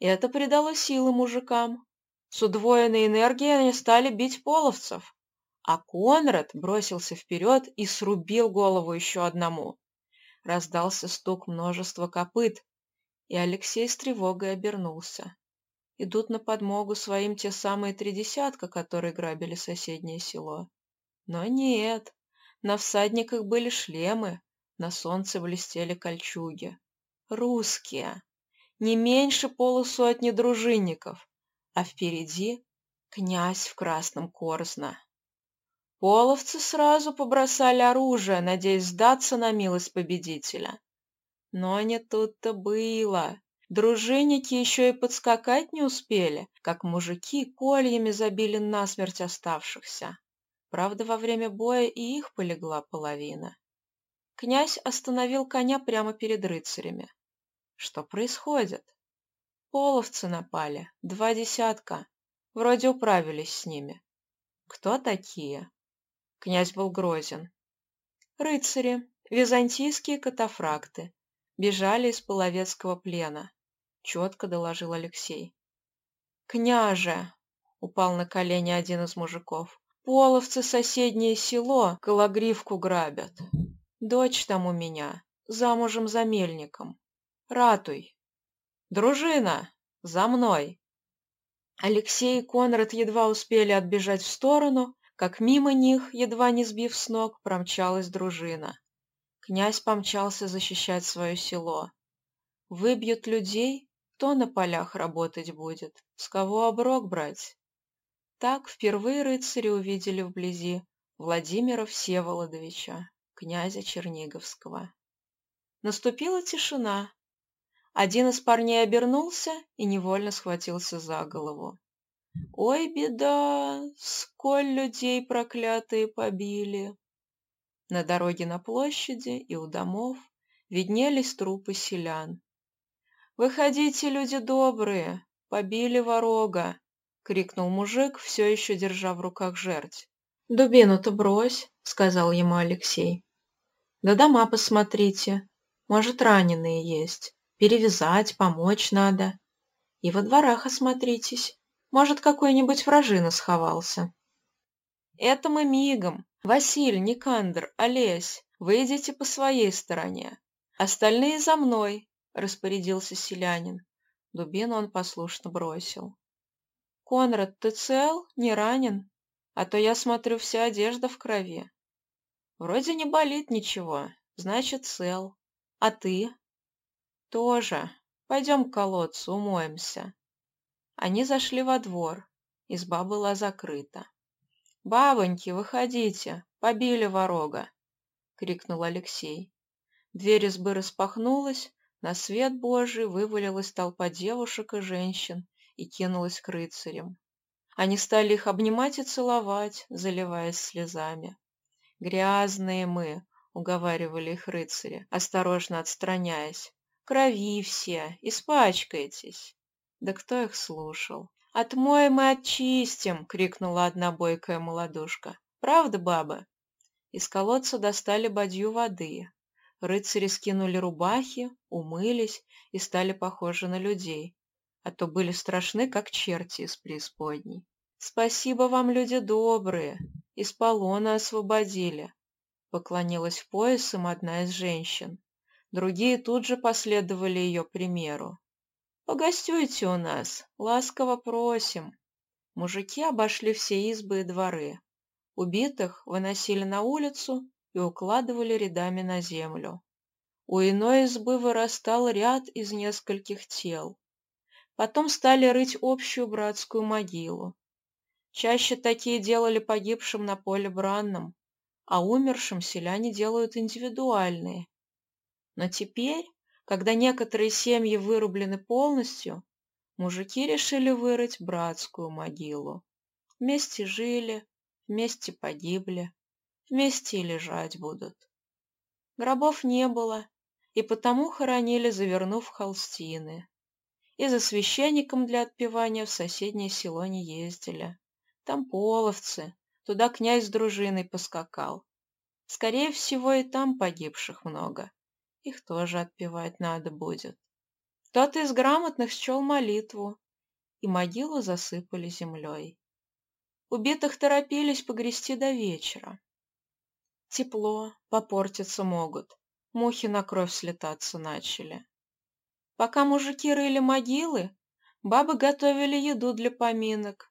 Это придало силы мужикам. С удвоенной энергией они стали бить половцев, а Конрад бросился вперед и срубил голову еще одному. Раздался стук множества копыт, и Алексей с тревогой обернулся. Идут на подмогу своим те самые три десятка, которые грабили соседнее село. Но нет, на всадниках были шлемы, на солнце блестели кольчуги. Русские. Не меньше полусотни дружинников, а впереди князь в красном корзна. Половцы сразу побросали оружие, надеясь сдаться на милость победителя. Но не тут-то было. Дружинники еще и подскакать не успели, как мужики кольями забили насмерть оставшихся. Правда, во время боя и их полегла половина. Князь остановил коня прямо перед рыцарями. Что происходит? Половцы напали, два десятка. Вроде управились с ними. Кто такие? Князь был грозен. Рыцари, византийские катафракты, бежали из половецкого плена, четко доложил Алексей. «Княже!» — упал на колени один из мужиков. «Половцы соседнее село Кологривку грабят. Дочь там у меня, замужем за мельником. Ратуй!» «Дружина! За мной!» Алексей и Конрад едва успели отбежать в сторону, как мимо них, едва не сбив с ног, промчалась дружина. Князь помчался защищать свое село. Выбьют людей, кто на полях работать будет, с кого оброк брать? Так впервые рыцари увидели вблизи Владимира Всеволодовича, князя Черниговского. Наступила тишина. Один из парней обернулся и невольно схватился за голову. Ой, беда, сколь людей проклятые побили. На дороге на площади и у домов виднелись трупы селян. «Выходите, люди добрые, побили ворога!» — крикнул мужик, все еще держа в руках жерть. «Дубину-то брось!» — сказал ему Алексей. «Да дома посмотрите, может, раненые есть, перевязать, помочь надо. И во дворах осмотритесь, может, какой-нибудь вражина сховался. Это мы мигом. Василь, Никандр, Олесь, вы идите по своей стороне. Остальные за мной, распорядился селянин. Дубину он послушно бросил. Конрад, ты цел? Не ранен? А то я смотрю, вся одежда в крови. Вроде не болит ничего, значит, цел. А ты? Тоже. Пойдем к колодцу, умоемся. Они зашли во двор. Изба была закрыта. «Бабоньки, выходите! Побили ворога!» — крикнул Алексей. Дверь избы распахнулась, на свет Божий вывалилась толпа девушек и женщин и кинулась к рыцарям. Они стали их обнимать и целовать, заливаясь слезами. «Грязные мы!» — уговаривали их рыцари, осторожно отстраняясь. «Крови все! Испачкаетесь!» Да кто их слушал? «Отмоем и очистим!» — крикнула одна бойкая молодушка. «Правда, баба?» Из колодца достали бадью воды. Рыцари скинули рубахи, умылись и стали похожи на людей, а то были страшны, как черти из преисподней. «Спасибо вам, люди добрые! Из полона освободили!» Поклонилась в пояс им одна из женщин. Другие тут же последовали ее примеру. «Погостюйте у нас, ласково просим». Мужики обошли все избы и дворы. Убитых выносили на улицу и укладывали рядами на землю. У иной избы вырастал ряд из нескольких тел. Потом стали рыть общую братскую могилу. Чаще такие делали погибшим на поле бранном, а умершим селяне делают индивидуальные. Но теперь когда некоторые семьи вырублены полностью, мужики решили вырыть братскую могилу. Вместе жили, вместе погибли, вместе и лежать будут. Гробов не было, и потому хоронили, завернув холстины. И за священником для отпевания в соседнее село не ездили. Там половцы, туда князь с дружиной поскакал. Скорее всего, и там погибших много их тоже отпевать надо будет. Кто-то из грамотных счел молитву, и могилу засыпали землей. Убитых торопились погрести до вечера. Тепло, попортиться могут, мухи на кровь слетаться начали. Пока мужики рыли могилы, бабы готовили еду для поминок.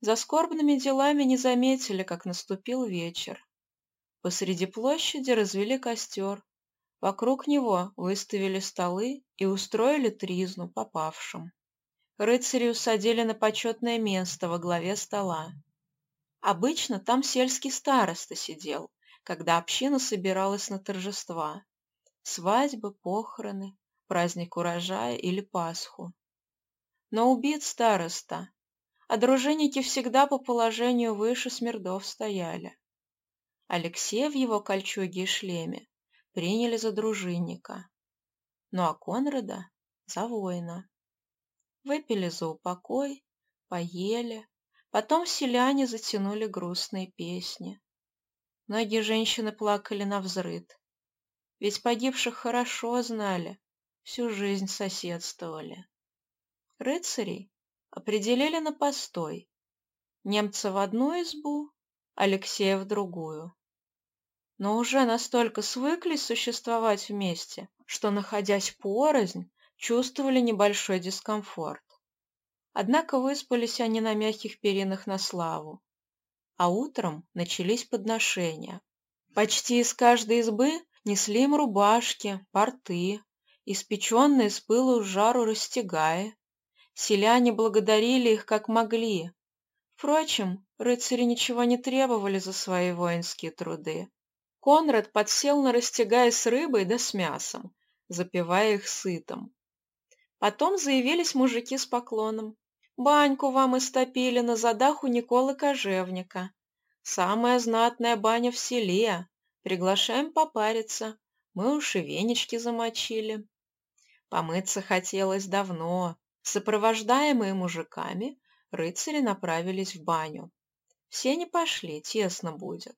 За скорбными делами не заметили, как наступил вечер. Посреди площади развели костер, Вокруг него выставили столы и устроили тризну попавшим. Рыцари усадили на почетное место во главе стола. Обычно там сельский староста сидел, когда община собиралась на торжества. Свадьбы, похороны, праздник урожая или Пасху. Но убит староста, а дружинники всегда по положению выше Смирдов стояли. Алексея в его кольчуге и шлеме приняли за дружинника, ну а Конрада — за воина. Выпили за упокой, поели, потом селяне затянули грустные песни. Многие женщины плакали на взрыд, ведь погибших хорошо знали, всю жизнь соседствовали. Рыцарей определили на постой. Немца в одну избу, Алексея в другую. Но уже настолько свыклись существовать вместе, что, находясь порознь, чувствовали небольшой дискомфорт. Однако выспались они на мягких перинах на славу. А утром начались подношения. Почти из каждой избы несли им рубашки, порты, испеченные с пылу с жару растягая. Селяне благодарили их как могли. Впрочем, рыцари ничего не требовали за свои воинские труды. Конрад подсел на растягай с рыбой да с мясом, запивая их сытом. Потом заявились мужики с поклоном. «Баньку вам истопили на задах у Николы Кожевника. Самая знатная баня в селе. Приглашаем попариться. Мы уж и венички замочили». Помыться хотелось давно. Сопровождаемые мужиками, рыцари направились в баню. Все не пошли, тесно будет.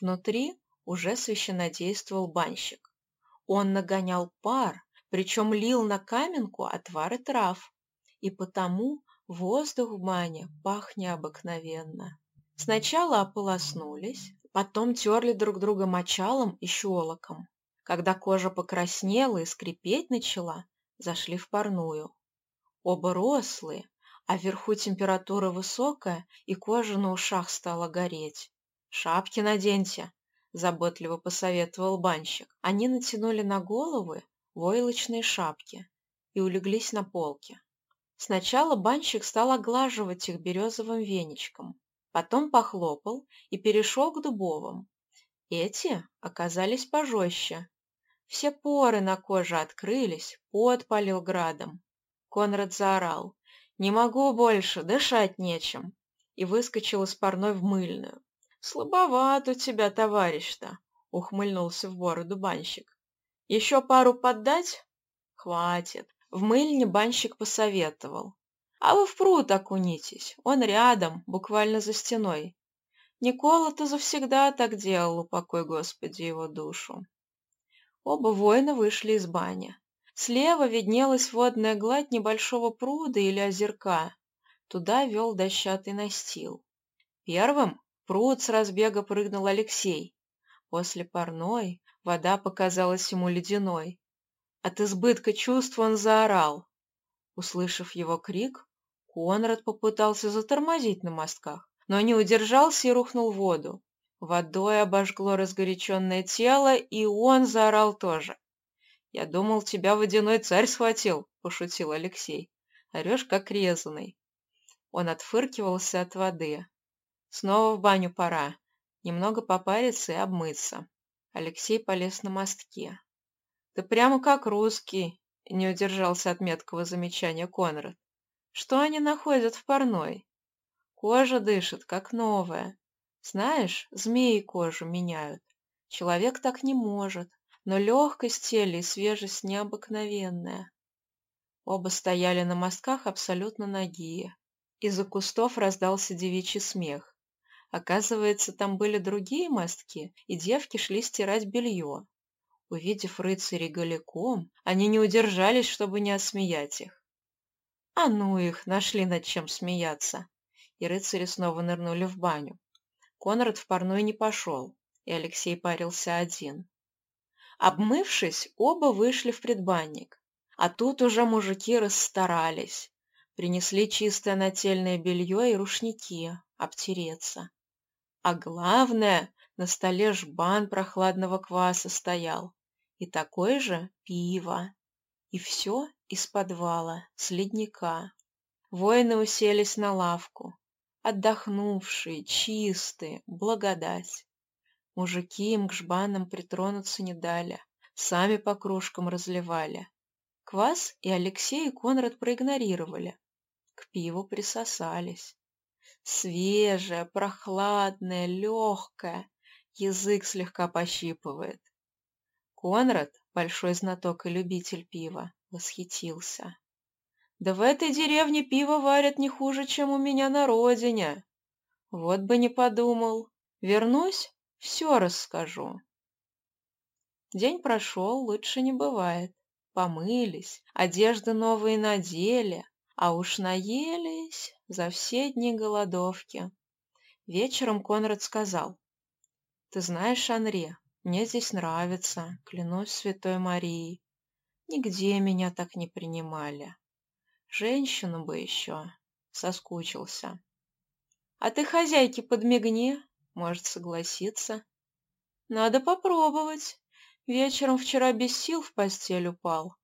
Внутри уже священнодействовал банщик. Он нагонял пар, причем лил на каменку отвары трав, и потому воздух в бане пах необыкновенно. Сначала ополоснулись, потом терли друг друга мочалом и щелоком. Когда кожа покраснела и скрипеть начала, зашли в парную. Оба рослые, а вверху температура высокая, и кожа на ушах стала гореть. «Шапки наденьте», — заботливо посоветовал банщик. Они натянули на головы войлочные шапки и улеглись на полке. Сначала банщик стал оглаживать их березовым веничком, потом похлопал и перешел к дубовым. Эти оказались пожестче. Все поры на коже открылись, пот полил градом. Конрад заорал. «Не могу больше, дышать нечем!» и выскочил из парной в мыльную. «Слабоват у тебя, товарищ-то!» — ухмыльнулся в бороду банщик. «Еще пару поддать?» «Хватит!» В мыльне банщик посоветовал. «А вы в пруд окунитесь, он рядом, буквально за стеной. Никола-то завсегда так делал, упокой Господи его душу». Оба воина вышли из бани. Слева виднелась водная гладь небольшого пруда или озерка. Туда вел дощатый настил. Первым пруд с разбега прыгнул Алексей. После парной вода показалась ему ледяной. От избытка чувств он заорал. Услышав его крик, Конрад попытался затормозить на мостках, но не удержался и рухнул в воду. Водой обожгло разгоряченное тело, и он заорал тоже. «Я думал, тебя водяной царь схватил», — пошутил Алексей. «Орешь, как резаный». Он отфыркивался от воды. «Снова в баню пора. Немного попариться и обмыться». Алексей полез на мостке. «Ты прямо как русский», — не удержался от меткого замечания Конрад. «Что они находят в парной?» «Кожа дышит, как новая. Знаешь, змеи кожу меняют. Человек так не может но легкость тела и свежесть необыкновенная. Оба стояли на мостках абсолютно нагие. Из-за кустов раздался девичий смех. Оказывается, там были другие мостки, и девки шли стирать белье. Увидев рыцарей голиком, они не удержались, чтобы не осмеять их. А ну их, нашли над чем смеяться. И рыцари снова нырнули в баню. Конрад в парной не пошел, и Алексей парился один. Обмывшись, оба вышли в предбанник. А тут уже мужики расстарались. Принесли чистое нательное белье и рушники обтереться. А главное, на столе жбан прохладного кваса стоял. И такое же пиво. И все из подвала, с ледника. Воины уселись на лавку. Отдохнувшие, чистые, благодать. Мужики им к жбанам притронуться не дали, сами по кружкам разливали. Квас и Алексей и Конрад проигнорировали, к пиву присосались. Свежее, прохладное, легкое, язык слегка пощипывает. Конрад, большой знаток и любитель пива, восхитился. Да в этой деревне пиво варят не хуже, чем у меня на родине. Вот бы не подумал. Вернусь, все расскажу. День прошел, лучше не бывает. Помылись, одежды новые надели, а уж наелись за все дни голодовки. Вечером Конрад сказал, «Ты знаешь, Анри, мне здесь нравится, клянусь Святой Марией. Нигде меня так не принимали. Женщину бы еще. Соскучился. А ты хозяйке подмигни, может согласиться. Надо попробовать. Вечером вчера без сил в постель упал,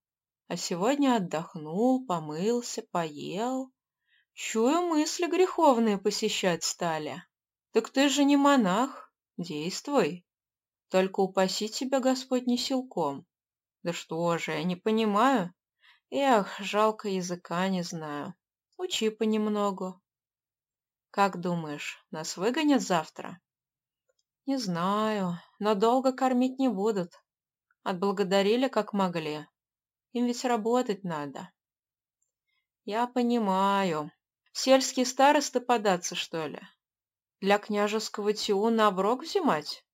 а сегодня отдохнул, помылся, поел. Чую, мысли греховные посещать стали. Так ты же не монах, действуй. Только упаси тебя Господь не силком. Да что же, я не понимаю, Эх, жалко языка не знаю. Учи понемногу. Как думаешь, нас выгонят завтра? Не знаю, но долго кормить не будут. Отблагодарили, как могли. Им ведь работать надо. Я понимаю. В сельские старосты податься, что ли? Для княжеского тиу на оброк взимать?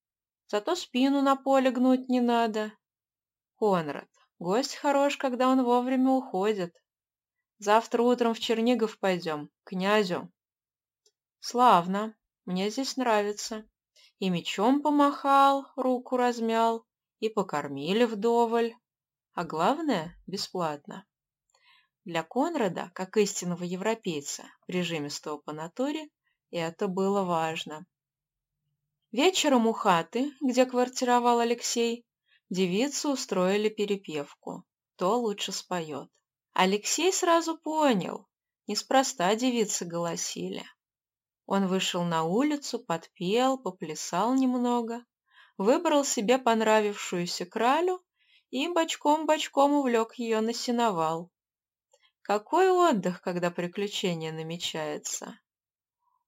Зато спину на поле гнуть не надо. Конрад, Гость хорош, когда он вовремя уходит. Завтра утром в Чернигов пойдем, к князю. Славно, мне здесь нравится. И мечом помахал, руку размял, и покормили вдоволь. А главное, бесплатно. Для Конрада, как истинного европейца, прижимистого по натуре, это было важно. Вечером у хаты, где квартировал Алексей, Девицы устроили перепевку. Кто лучше споет. Алексей сразу понял. Неспроста девицы голосили. Он вышел на улицу, подпел, поплясал немного, выбрал себе понравившуюся кралю и бочком-бочком увлек ее на сеновал. Какой отдых, когда приключение намечается!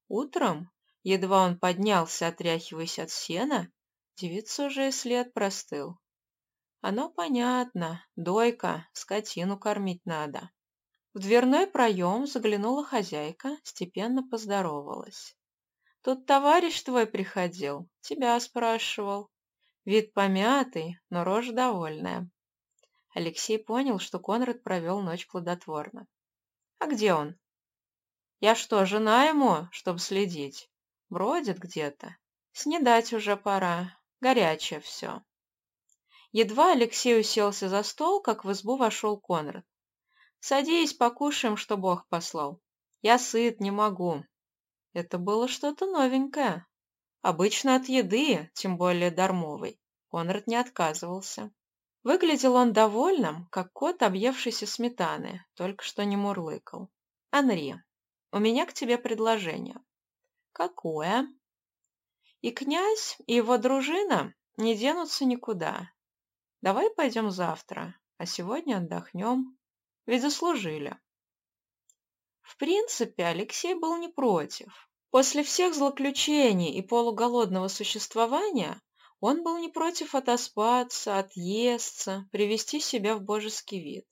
Утром, едва он поднялся, отряхиваясь от сена, девица уже и след простыл. Оно понятно. Дойка, скотину кормить надо. В дверной проем заглянула хозяйка, степенно поздоровалась. Тут товарищ твой приходил, тебя спрашивал. Вид помятый, но рожа довольная. Алексей понял, что Конрад провел ночь плодотворно. А где он? Я что, жена ему, чтобы следить? Бродит где-то. Снедать уже пора, горячее все. Едва Алексей уселся за стол, как в избу вошел Конрад. «Садись, покушаем, что Бог послал. Я сыт, не могу». Это было что-то новенькое. Обычно от еды, тем более дармовой, Конрад не отказывался. Выглядел он довольным, как кот, объевшийся сметаны, только что не мурлыкал. «Анри, у меня к тебе предложение». «Какое?» «И князь, и его дружина не денутся никуда. Давай пойдем завтра, а сегодня отдохнем. Ведь заслужили. В принципе, Алексей был не против. После всех злоключений и полуголодного существования он был не против отоспаться, отъесться, привести себя в божеский вид.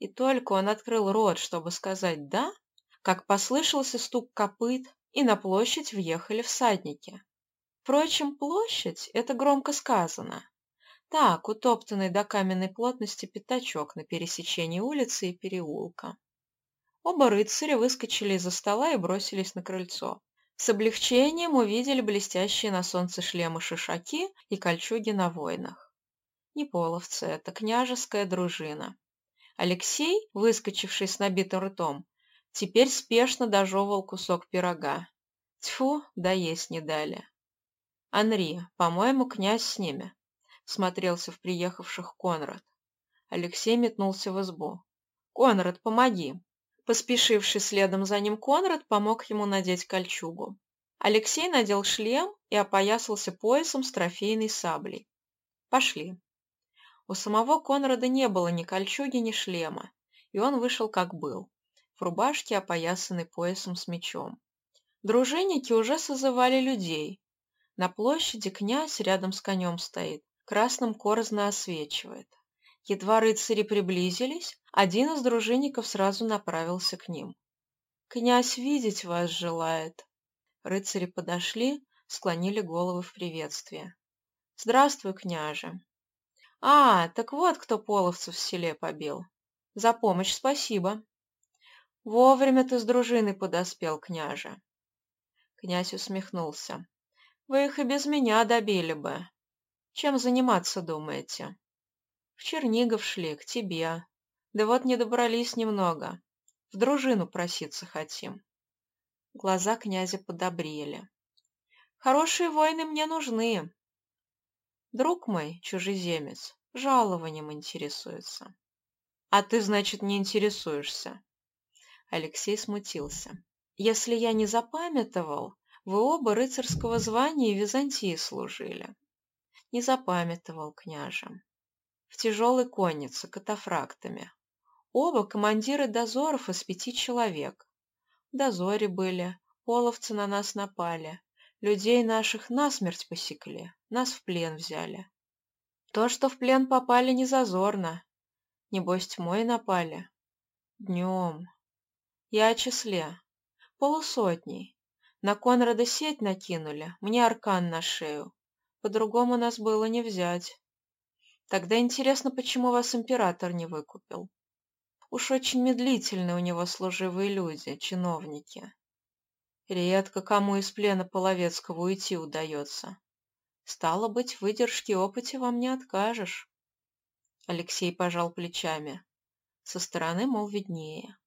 И только он открыл рот, чтобы сказать «да», как послышался стук копыт, и на площадь въехали всадники. Впрочем, площадь – это громко сказано. Так, утоптанный до каменной плотности пятачок на пересечении улицы и переулка. Оба рыцаря выскочили из-за стола и бросились на крыльцо. С облегчением увидели блестящие на солнце шлемы шишаки и кольчуги на воинах. Не половцы, это княжеская дружина. Алексей, выскочивший с набитым ртом, теперь спешно дожевывал кусок пирога. Тьфу, да есть не дали. Анри, по-моему, князь с ними смотрелся в приехавших Конрад. Алексей метнулся в избу. «Конрад, помоги! Поспешивший следом за ним Конрад помог ему надеть кольчугу. Алексей надел шлем и опоясался поясом с трофейной саблей. Пошли. У самого Конрада не было ни кольчуги, ни шлема, и он вышел как был, в рубашке, опоясанной поясом с мечом. Дружинники уже созывали людей. На площади князь рядом с конем стоит, красным корозно освечивает. Едва рыцари приблизились, один из дружинников сразу направился к ним. «Князь видеть вас желает». Рыцари подошли, склонили головы в приветствие. «Здравствуй, княже». «А, так вот кто половцев в селе побил. За помощь спасибо». «Вовремя ты с дружиной подоспел, княже». Князь усмехнулся. «Вы их и без меня добили бы. Чем заниматься думаете?» В Чернигов шли, к тебе. Да вот не добрались немного. В дружину проситься хотим. Глаза князя подобрели. Хорошие воины мне нужны. Друг мой, чужеземец, жалованием интересуется. А ты, значит, не интересуешься? Алексей смутился. Если я не запамятовал, вы оба рыцарского звания в Византии служили. Не запамятовал, княже в тяжелой коннице, катафрактами. Оба командиры дозоров из пяти человек. В дозоре были, половцы на нас напали, людей наших насмерть посекли, нас в плен взяли. То, что в плен попали, не зазорно. Небось, тьмой напали. Днем. Я о числе. Полусотней. На Конрада сеть накинули, мне аркан на шею. По-другому нас было не взять. Тогда интересно, почему вас император не выкупил? Уж очень медлительны у него служивые люди, чиновники. Редко кому из плена Половецкого уйти удается. Стало быть, выдержки опыте вам не откажешь. Алексей пожал плечами. Со стороны, мол, виднее.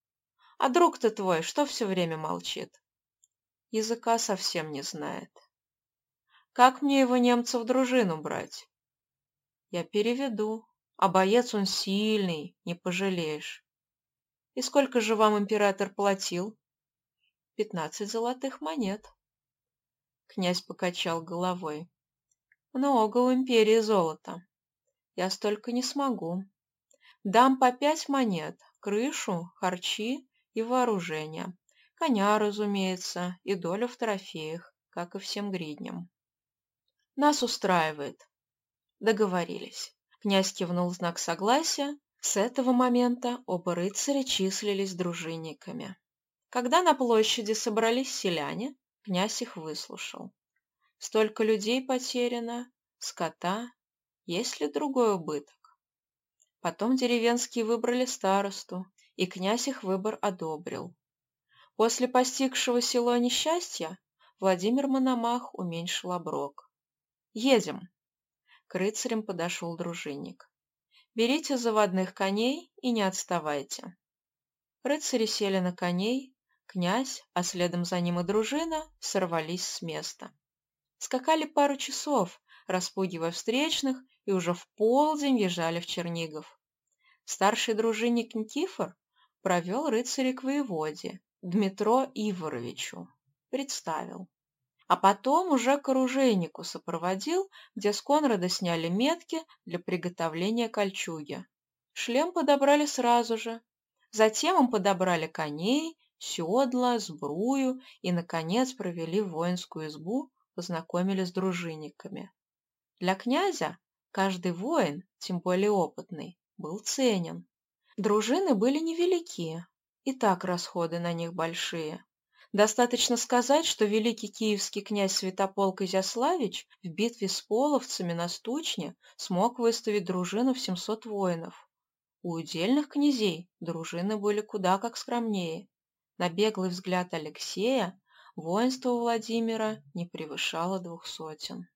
А друг-то твой что все время молчит? Языка совсем не знает. Как мне его немца в дружину брать? Я переведу. А боец он сильный, не пожалеешь. И сколько же вам император платил? Пятнадцать золотых монет. Князь покачал головой. Много у империи золота. Я столько не смогу. Дам по пять монет, крышу, харчи и вооружение. Коня, разумеется, и долю в трофеях, как и всем гридням. Нас устраивает. Договорились. Князь кивнул знак согласия. С этого момента оба рыцаря числились дружинниками. Когда на площади собрались селяне, князь их выслушал. Столько людей потеряно, скота, есть ли другой убыток? Потом деревенские выбрали старосту, и князь их выбор одобрил. После постигшего село несчастья Владимир Мономах уменьшил оброк. «Едем», к рыцарям подошел дружинник. «Берите заводных коней и не отставайте». Рыцари сели на коней, князь, а следом за ним и дружина, сорвались с места. Скакали пару часов, распугивая встречных, и уже в полдень езжали в Чернигов. Старший дружинник Никифор провел рыцаря к воеводе, Дмитро Иворовичу. Представил а потом уже к оружейнику сопроводил, где с Конрада сняли метки для приготовления кольчуги. Шлем подобрали сразу же. Затем им подобрали коней, седла, сбрую и, наконец, провели в воинскую избу, познакомили с дружинниками. Для князя каждый воин, тем более опытный, был ценен. Дружины были невелики, и так расходы на них большие. Достаточно сказать, что великий киевский князь Святополк Изяславич в битве с половцами на Стучне смог выставить дружину в 700 воинов. У удельных князей дружины были куда как скромнее. На беглый взгляд Алексея воинство Владимира не превышало двух сотен.